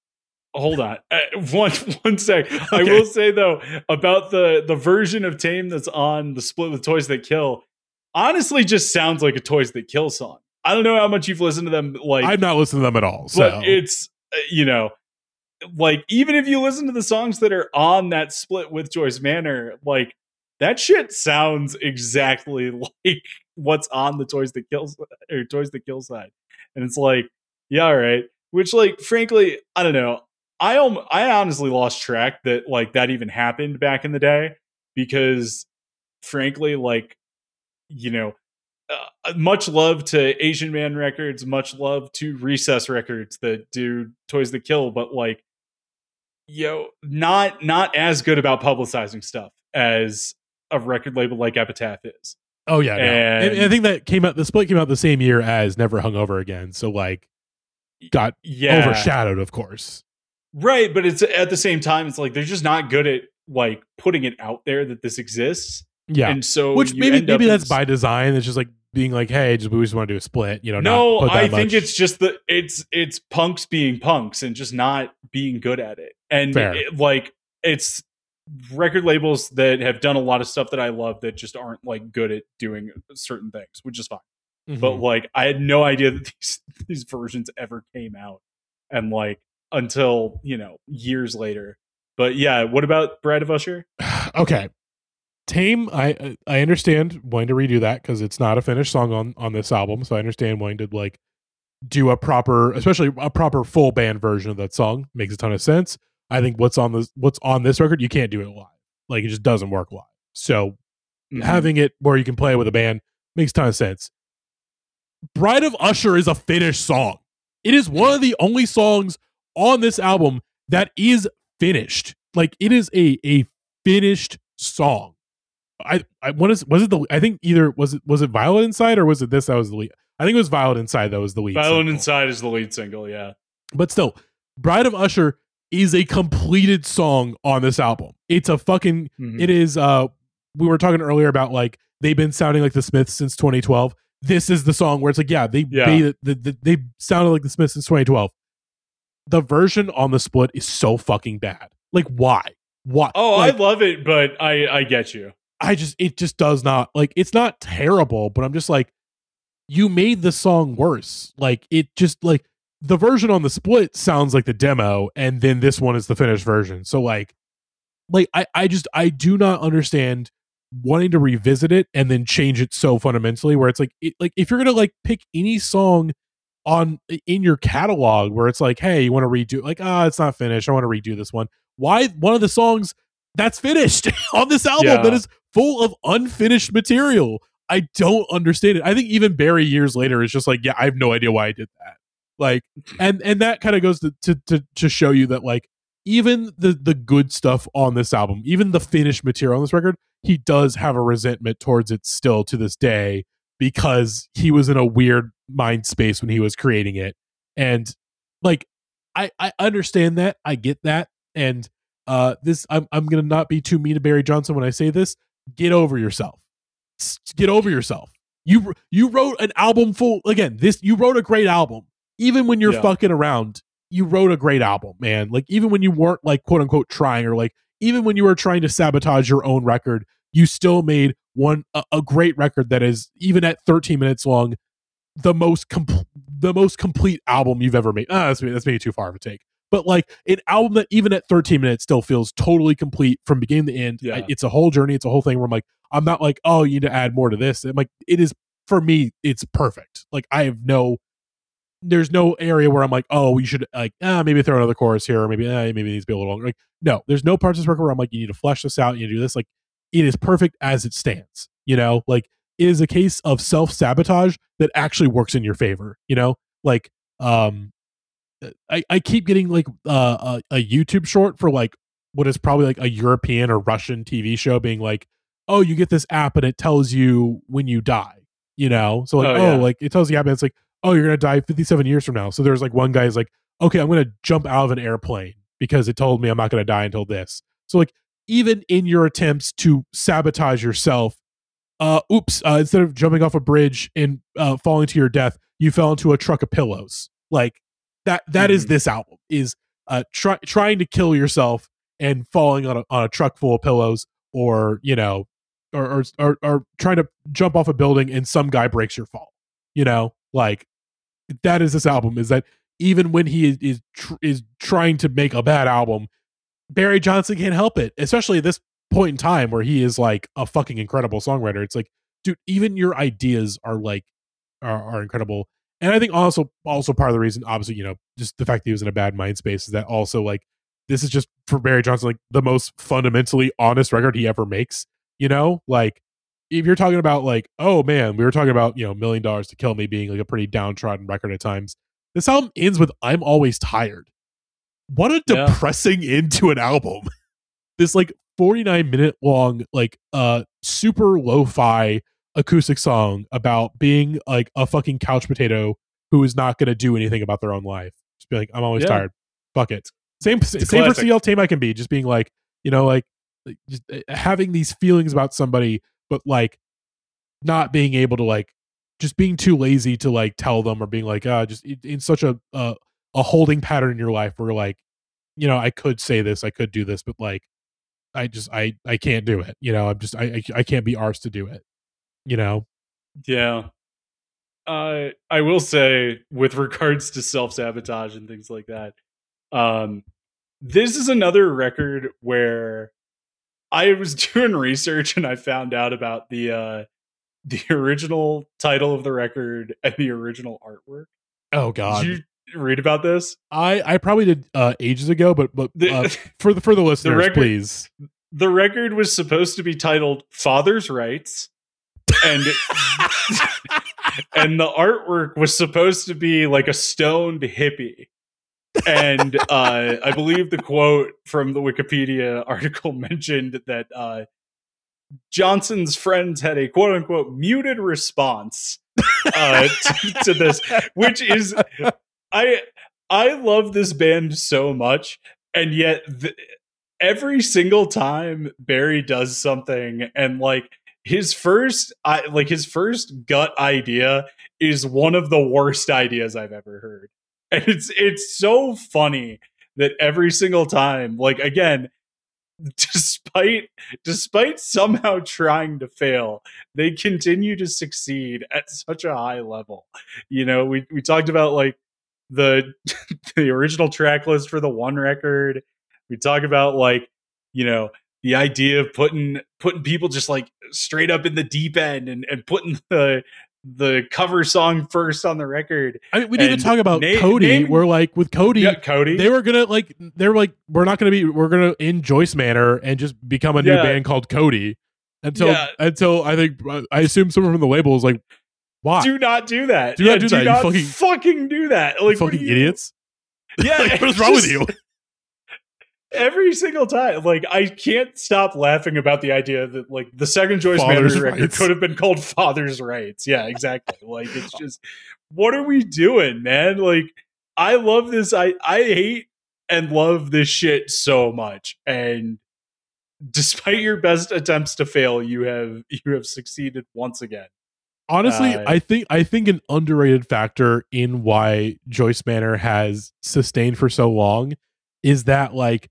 Hold on, uh, one one sec. I will say though about the the version of Tame that's on the split with Toys That Kill. Honestly, just sounds like a Toys That Kill song. I don't know how much you've listened to them. Like I've not listened to them at all. So but it's uh, you know like even if you listen to the songs that are on that split with Joyce Manor, like that shit sounds exactly like what's on the Toys That Kills or Toys That Kill side, and it's like, yeah, all right. Which, like, frankly, I don't know. I I honestly lost track that like that even happened back in the day because, frankly, like, you know, uh, much love to Asian Man Records, much love to Recess Records that do Toys That Kill, but like, you know, not not as good about publicizing stuff as a record label like Epitaph is. oh yeah, no. and, and- and I think that came out the split came out the same year as Never Hung Over Again. So like got Yeah, overshadowed, of course. Right. But it's at the same time, it's like they're just not good at like putting it out there that this exists, Yeah. and so Which maybe maybe that's by design. It's just like being like, hey, just we just want to do a split, you know. No, not put that I think it's just the it's it's punks being punks and just not being good at it. And it- like it's record labels that have done a lot of stuff that I love that just aren't like good at doing certain things, which is fine. But Mhm. like I had no idea that these these versions ever came out. And like until, you know, years later. But yeah, what about Bride of Usher? okay. Tame i i understand wanting to redo that because it's not a finished song on on this album so i understand wanting to like do a proper especially a proper full band version of that song. Makes a ton of sense. I think what's on this what's on this record you can't do it live. Like it just doesn't work live. So Mhm. having it where you can play with a band makes a ton of sense. Bride of usher is a finished song. It is one of the only songs on this album that is finished like it is a a finished song i i what is was it the i think either was it was it violent inside or was it this that was the lead i think it was violent inside that was the lead Violet single. Inside is the lead single, yeah. But still, Bride of Usher is a completed song on this album. It's a fucking Mhm. it is uh we were talking earlier about like they've been sounding like the Smiths since 2012. This is the song where it's like yeah, they Yeah. they, they, they, they sounded like the Smiths since 2012. The version on the split is so fucking bad. Like why? Why? Oh, Like, I love it, but I I get you. I just it just does not like it's not terrible, but I'm just like you made the song worse. Like it just like the version on the split sounds like the demo and then this one is the finished version. So like like I I just I do not understand wanting to revisit it and then change it so fundamentally where it's like it, like if you're going to like pick any song on in your catalog where it's like hey you want to redo like ah it's not finished I want to redo this one. Why one of the songs that's finished on this album Yeah. that is full of unfinished material. I don't understand it. I think even Barry years later is just like, yeah, I have no idea why I did that. Like, and and that kind of goes to, to to to show you that like even the the good stuff on this album, even the finished material on this record, he does have a resentment towards it still to this day because he was in a weird mind space when he was creating it. And like I I understand that. I get that. And uh this I'm I'm going to not be too mean to Barry Johnson when I say this. Get over yourself. Get over yourself. You you wrote an album full again, this you wrote a great album. Even when you're Yeah. fucking around, you wrote a great album, man. Like even when you weren't like quote unquote trying or like even when you were trying to sabotage your own record, you still made one a, a great record that is even at 13 minutes long the most com- the most complete album you've ever made. Ah, that's that's maybe too far of a take. But like an album that even at 13 minutes still feels totally complete from beginning to end. Yeah. I- it's a whole journey. It's a whole thing where I'm like, I'm not like, oh, you need to add more to this. I'm like, it is for me, it's perfect. Like I have no there's no area where I'm like, oh, you should like, ah, maybe throw another chorus here, or maybe, ah, maybe it needs to be a little longer. Like, no, there's no parts of this record where I'm like, you need to flesh this out, you need to do this. Like, it is perfect as it stands. You know, like it is a case of self sabotage that actually works in your favor. You know, like, um, I I keep getting like uh, a, a YouTube short for like what is probably like a European or Russian TV show being like, oh, you get this app and it tells you when you die. You know, so like, Oh, oh, yeah. like it tells the app and it's like, oh, you're gonna die 57 years from now. So there's like one guy is like, okay, I'm gonna jump out of an airplane because it told me I'm not gonna die until this. So like, even in your attempts to sabotage yourself, uh, oops, uh, instead of jumping off a bridge and uh, falling to your death, you fell into a truck of pillows. Like that. That is Mhm. this album is uh try, trying to kill yourself and falling on a on a truck full of pillows, or you know, or or or, or trying to jump off a building and some guy breaks your fall. You know, like that is this album. Is that even when he is is, tr- is trying to make a bad album, Barry Johnson can't help it, especially at this point in time where he is like a fucking incredible songwriter. It's like, dude, even your ideas are like are, are incredible. And I think also also part of the reason, obviously, you know, just the fact that he was in a bad mind space is that also like this is just for Barry Johnson like the most fundamentally honest record he ever makes. You know, like if you're talking about like, oh man, we were talking about you know, million dollars to kill me being like a pretty downtrodden record at times. This album ends with "I'm always tired." What a Yeah. depressing end to an album. This like 49 minute long, like uh super lo-fi acoustic song about being like a fucking couch potato who is not going to do anything about their own life. Just be like, I'm always Yeah. tired. Fuck it. Same a same for classic. See How Tame I can be. Just being like, you know, like just uh, having these feelings about somebody, but like not being able to like just being too lazy to like tell them or being like, ah, just in, in such a uh, a holding pattern in your life where like, you know, I could say this, I could do this, but like, I just I I can't do it. You know, I'm just I I, I can't be arsed to do it. You know, Yeah. Uh, I will say, with regards to self sabotage and things like that, um, this is another record where I was doing research and I found out about the uh, the original title of the record and the original artwork. oh god, you read about this? I I probably did uh ages ago, but but uh, for the for the listeners, record- please. The record was supposed to be titled "Father's Rights," and and the artwork was supposed to be like a stoned hippie. And uh, I believe the quote from the Wikipedia article mentioned that uh, Johnson's friends had a quote unquote muted response uh, to, to this, which is I I love this band so much, and yet th- every single time Barry does something and like his first I like his first gut idea is one of the worst ideas I've ever heard. And it's it's so funny that every single time like again despite despite somehow trying to fail they continue to succeed at such a high level you know we we talked about like the the original track list for the one record we talk about like you know the idea of putting putting people just like straight up in the deep end and and putting the the cover song first on the record I mean, we didn't even talk about na- Cody. name- where like with Cody, yeah cody they were gonna like they were like we're not gonna be we're gonna in Joyce Manor and just become a new Yeah. band called Cody until Yeah. until I think I assume someone from the label is like, why do not do that Do not do that, you fucking- fucking do that like fucking you- idiots? yeah Like, what is wrong with you? every single time. Like I can't stop laughing about the idea that like the second Joyce Father's Manor record could have been called Father's Rights. Yeah, exactly. like it's just what are we doing, man? Like I love this. I I hate and love this shit so much. And despite your best attempts to fail, you have you have succeeded once again. Honestly, Uh, I think I think an underrated factor in why Joyce Manor has sustained for so long is that like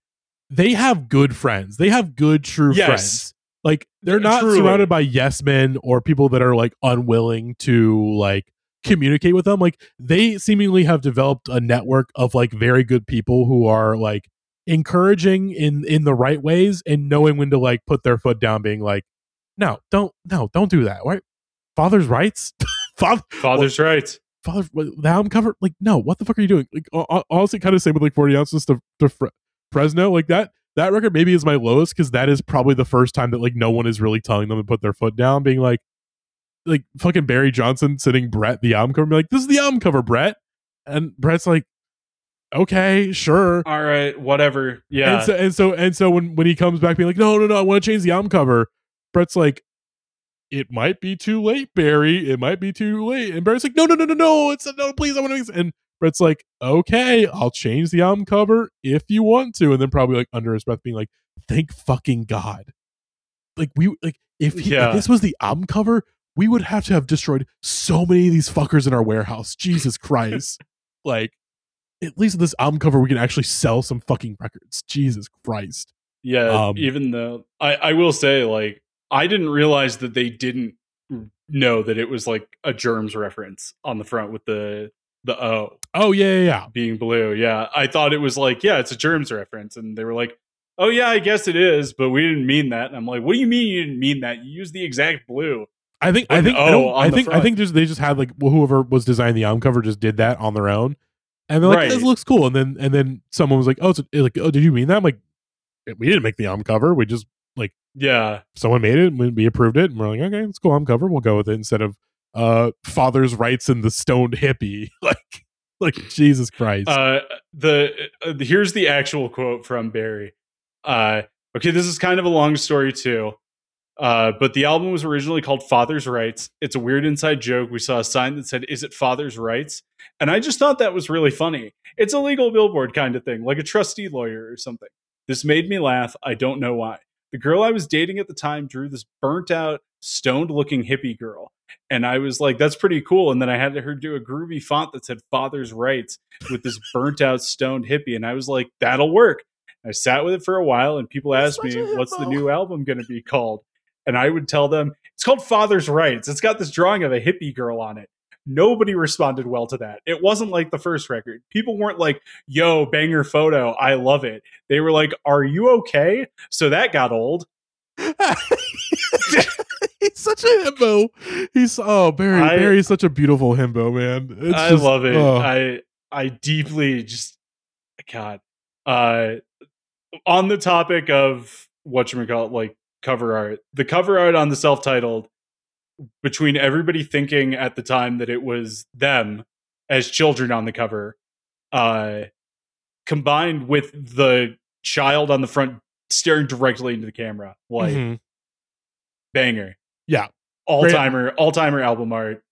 they have good friends. They have good true Yes. friends. Like they're not Truly. surrounded by yes men or people that are like unwilling to like communicate with them. Like they seemingly have developed a network of like very good people who are like encouraging in in the right ways and knowing when to like put their foot down being like no, don't no, don't do that. Right? Father's rights? Father Father's rights. father the album cover like no what the fuck are you doing like ho- ho- honestly kind of same with like 40 ounces to, to Fre- fresno like that that record maybe is my lowest because that is probably the first time that like no one is really telling them to put their foot down being like like fucking barry johnson sitting brett the album cover and be like this is the album cover brett and brett's like okay sure All right, whatever. Yeah. and so and so and so when when he comes back being like no no no i want to change the album cover brett's like it might be too late barry. It might be too late. And barry's like no no no no no. It's no please i want to make this. and brett's like okay i'll change the album cover if you want to. And then probably like under his breath being like thank fucking god. Like we like if, he, Yeah. if this was the album cover we would have to have destroyed so many of these fuckers in our warehouse. Jesus christ. Like at least with this album cover we can actually sell some fucking records. Jesus christ. Yeah, Um, even though I, I will say, like, I didn't realize that they didn't know that it was like a germs reference on the front with the the O oh yeah yeah yeah being blue. Yeah, I thought it was like, yeah, it's a germs reference, and they were like, oh yeah, I guess it is, but we didn't mean that. And I'm like, what do you mean you didn't mean that? You used the exact blue. I think I think I, O don't, I think I think there's, they just had like wh- whoever was designing the album cover just did that on their own, and they're like, Right. "This looks cool." And then and then someone was like, "Oh, it's a, like oh, did you mean that?" I'm like, "We didn't make the album cover. We just Yeah, someone made it, and we- approved it, and we're like, okay, it's cool. I'm covered. We'll go with it instead of uh father's rights and the stoned hippie. like like Jesus Christ. Uh, the uh, here's the actual quote from Barry. Uh, okay, this is kind of a long story too. Uh, but the album was originally called Father's Rights. It's a weird inside joke. We saw a sign that said, Is it Father's Rights? And I just thought that was really funny. It's a legal billboard kind of thing, like a trustee lawyer or something. This made me laugh. I don't know why. The girl I was dating at the time drew this burnt out, stoned looking hippie girl. And I was like, that's pretty cool. And then I had her do a groovy font that said Father's Rights with this burnt out, stoned hippie. And I was like, that'll work. I sat with it for a while, and people That's asked me, what's the new album going to be called? And I would tell them, it's called Father's Rights. It's got this drawing of a hippie girl on it. Nobody responded well to that. It wasn't like the first record. People weren't like, yo, banger photo. I love it. They were like, are you okay? So that got old. He's such a himbo. He's oh Barry. I- Barry's such a beautiful himbo, man. It's I just- love it. oh. I I deeply just God. Uh on the topic of what you call like cover art, the cover art on the self-titled between everybody thinking at the time that it was them as children on the cover, uh combined with the child on the front staring directly into the camera. Like Mhm. banger. Yeah. all timer, all timer album art.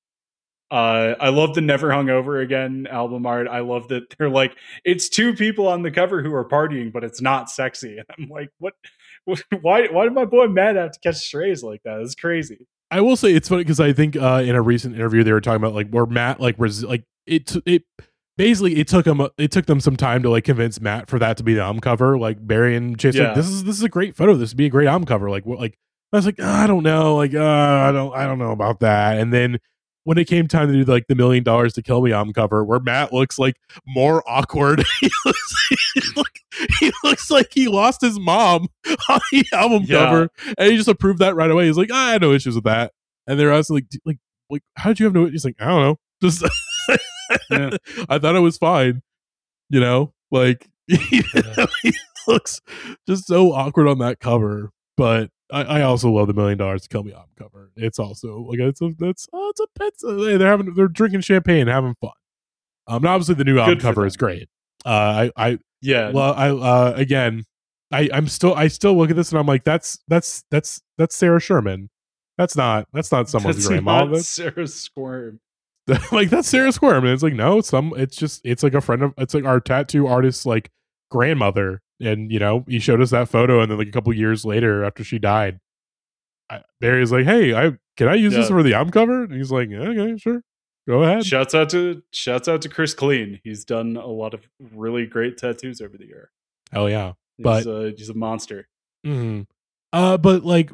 Uh, I love the Never Hung Over Again album art. I love that they're like, it's two people on the cover who are partying, but it's not sexy. And I'm like, what? what why? Why did my boy Matt have to catch strays like that? It's crazy. I will say it's funny because I think uh, in a recent interview they were talking about like where Matt like was like it it basically it took them it took them some time to like convince Matt for that to be the album cover. Like Barry and Chase Yeah. like this is this is a great photo. This would be a great album cover. Like what like I was like I don't know like uh, I don't I don't know about that. And then when it came time to do like the million dollars to kill me album cover where Matt looks like more awkward. he, looks, he, look, he looks like he lost his mom on the album Yeah. cover and he just approved that right away. He's like, ah, I had no issues with that. And they're also like, like, like, how did you have no? He's like, I don't know. Just, Yeah. I thought it was fine. You know, like he looks just so awkward on that cover. But I, I also love the million dollars to kill me album cover. It's also like it's a that's oh, it's a pizza. Hey, They're having they're drinking champagne, having fun. Um, and obviously the new album Good cover them. is great. Uh, I I Yeah. well, I uh, again, I I'm still I still look at this and I'm like that's that's that's that's Sarah Sherman. That's not that's not someone's That's grandma. not That's, Sarah Squirm. like that's Sarah Squirm. And it's like no, some it's just it's like a friend of it's like our tattoo artist's like grandmother. And you know he showed us that photo, and then like a couple years later after she died, I, Barry's like, "Hey, I can I use this for the album cover?" And he's like, "Okay, sure, go ahead." Shouts out to shouts out to Chris Clean. He's done a lot of really great tattoos over the year. Hell yeah. He's, But- uh, he's a monster. hmm Uh, but like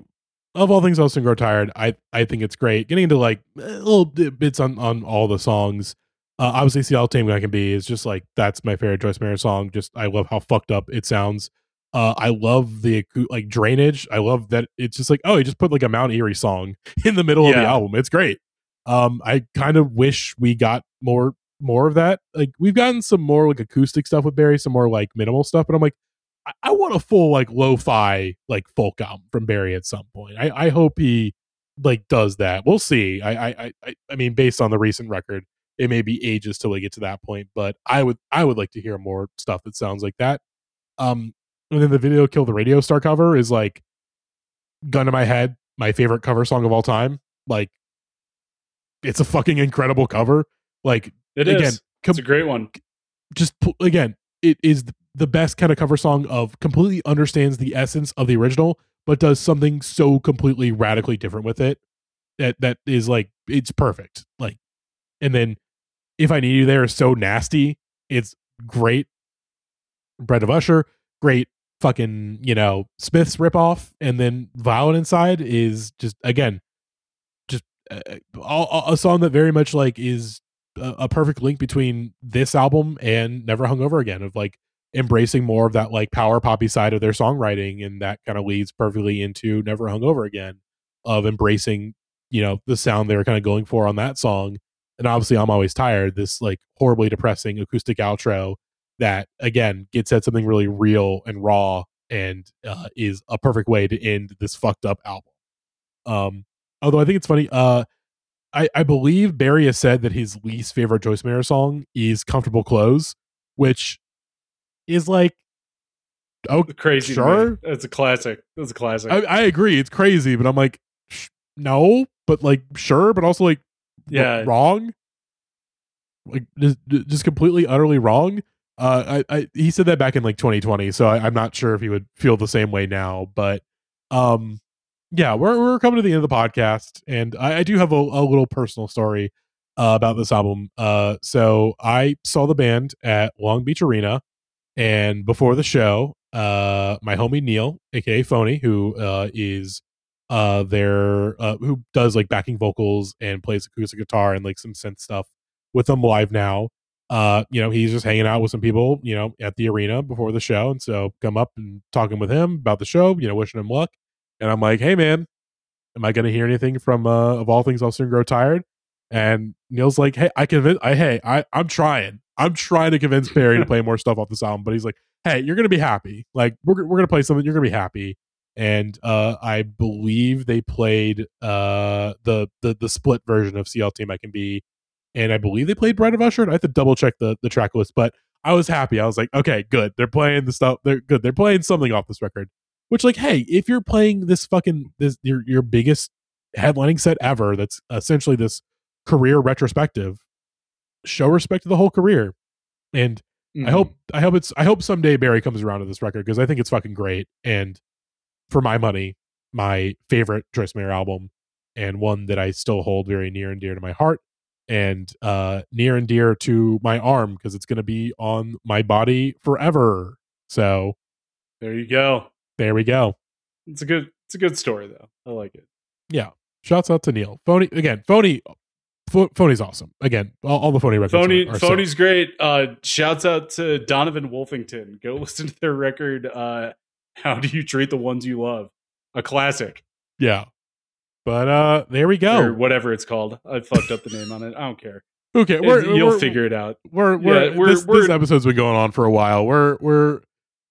of all things, I'll grow tired. I I think it's great. Getting into like eh, little bits on on all the songs. Uh, obviously, "See How Tame I Can Be" is just like that's my favorite Joyce Manor song. Just I love how fucked up it sounds. Uh, I love the like drainage. I love that it's just like oh, he just put like a Mount Eerie song in the middle of the album. It's great. Um, I kind of wish we got more more of that. Like we've gotten some more like acoustic stuff with Barry, some more like minimal stuff, but I'm like. I, I want a full like lo-fi like folk album from Barry at some point. I, I hope he like does that. We'll see. I, I I I mean, based on the recent record, it may be ages till we get to that point, but I would I would like to hear more stuff that sounds like that. Um, and then the video "Kill the Radio Star" cover is like gun to my head, my favorite cover song of all time. Like, it's a fucking incredible cover. Like It is. again, com- it's a great one. just again, it is the best kind of cover song of completely understands the essence of the original, but does something so completely radically different with it that that is like it's perfect. Like, and then if I need you there is so nasty, it's great. Bride of Usher, great fucking you know Smith's ripoff, and then Violent Inside is just again just uh, a, a song that very much like is a, a perfect link between this album and Never Hungover Again of like embracing more of that like power poppy side of their songwriting and that kind of leads perfectly into Never Hungover Again of embracing you know the sound they were kind of going for on that song. And obviously I'm always tired this like horribly depressing acoustic outro that again gets at something really real and raw and uh, is a perfect way to end this fucked up album um although I think it's funny uh I, I believe Barry has said that his least favorite Joyce Manor song is "Comfortable Clothes," which is like, oh, Crazy. Sure. It's a classic. It's a classic. I, I agree, it's crazy, but I'm like, sh- no, but like, sure, but also like, Yeah. wrong, like just, just completely, utterly wrong. Uh, I, I he said that back in like 2020, so I, I'm not sure if he would feel the same way now, but um, yeah, we're we're coming to the end of the podcast, and I, I do have a, a little personal story uh, about this album. Uh, so I saw the band at Long Beach Arena, and before the show, uh, my homie Neil, aka Phony, who uh, is uh their uh, who does like backing vocals and plays acoustic guitar and like some synth stuff with them live now. Uh, you know, he's just hanging out with some people, you know, at the arena before the show, and so come up and talking with him about the show, you know, wishing him luck. And I'm like, hey man, am I going to hear anything from uh, of all things? I'll soon grow tired. And Neil's like, hey, I convince, I hey, I I'm trying, I'm trying to convince Barry to play more stuff off this album, but he's like, hey, you're gonna be happy. Like we're we're gonna play something, you're gonna be happy. And uh, I believe they played uh the the the split version of See How Tame I Can Be, and I believe they played Bride of Usher. I have to double check the the track list, but I was happy. I was like, okay, good. They're playing the stuff. They're good. They're playing something off this record. Which, like, hey, if you're playing this fucking this your your biggest headlining set ever, that's essentially this career retrospective, show respect to the whole career. And Mhm. I hope I hope it's I hope someday Barry comes around to this record because I think it's fucking great. And for my money, my favorite Joyce Manor album, and one that I still hold very near and dear to my heart, and uh near and dear to my arm because it's gonna be on my body forever. So There you go. there we go. It's a good. It's a good story though. I like it. Yeah. Shouts out to Neil. Phony again. Phony. Pho- Phony's awesome. Again, all, all the phony records. Phony, are, are so- Phony's great. Uh, shouts out to Donovan Wolfington. Go listen to their record. Uh, How do you treat the ones you love? A classic, yeah. But uh, there we or go. whatever it's called. I fucked up the name on it. I don't care. Okay, You'll we're, figure it out. We're we're, Yeah, we're- this, we're- this episode's been going on for a while. We're we're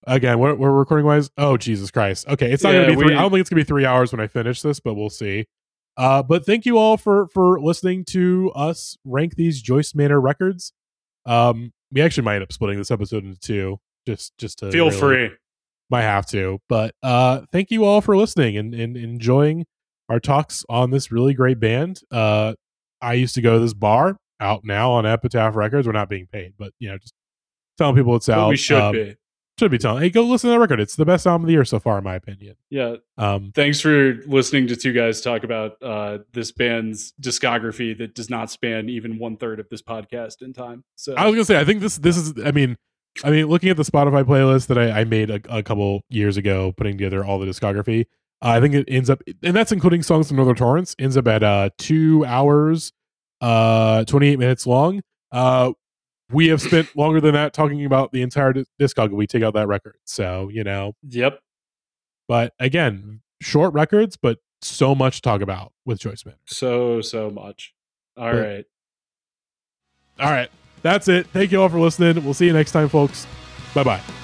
again we're, we're recording wise. Oh Jesus Christ! Okay, it's not Yeah, gonna be. Three, we- I don't think it's gonna be three hours when I finish this, but we'll see. Uh, but thank you all for for listening to us rank these Joyce Manor records. Um, we actually might end up splitting this episode into two, just just to Feel really- free. might have to. But uh, thank you all for listening and, and enjoying our talks on this really great band. Uh, I used to go to this bar out now on Epitaph Records. We're not being paid, but you know, just telling people it's But out. we should Um, be. Should be telling. Hey, go listen to that record. It's the best album of the year so far, in my opinion. Yeah. Um, Thanks for listening to two guys talk about uh, this band's discography that does not span even one third of this podcast in time. So I was gonna say, I think this this is. I mean, I mean, looking at the Spotify playlist that I, I made a, a couple years ago, putting together all the discography, I think it ends up, and that's including songs from Northern Torrents, ends up at uh two hours, uh, twenty eight minutes long. Uh, we have spent longer than that talking about the entire dis- discog. We take out that record, so you know. yep. But again, short records, but so much to talk about with Joyce Man. So so much. All But- right. All right, that's it. Thank you all for listening. We'll see you next time, folks. Bye bye.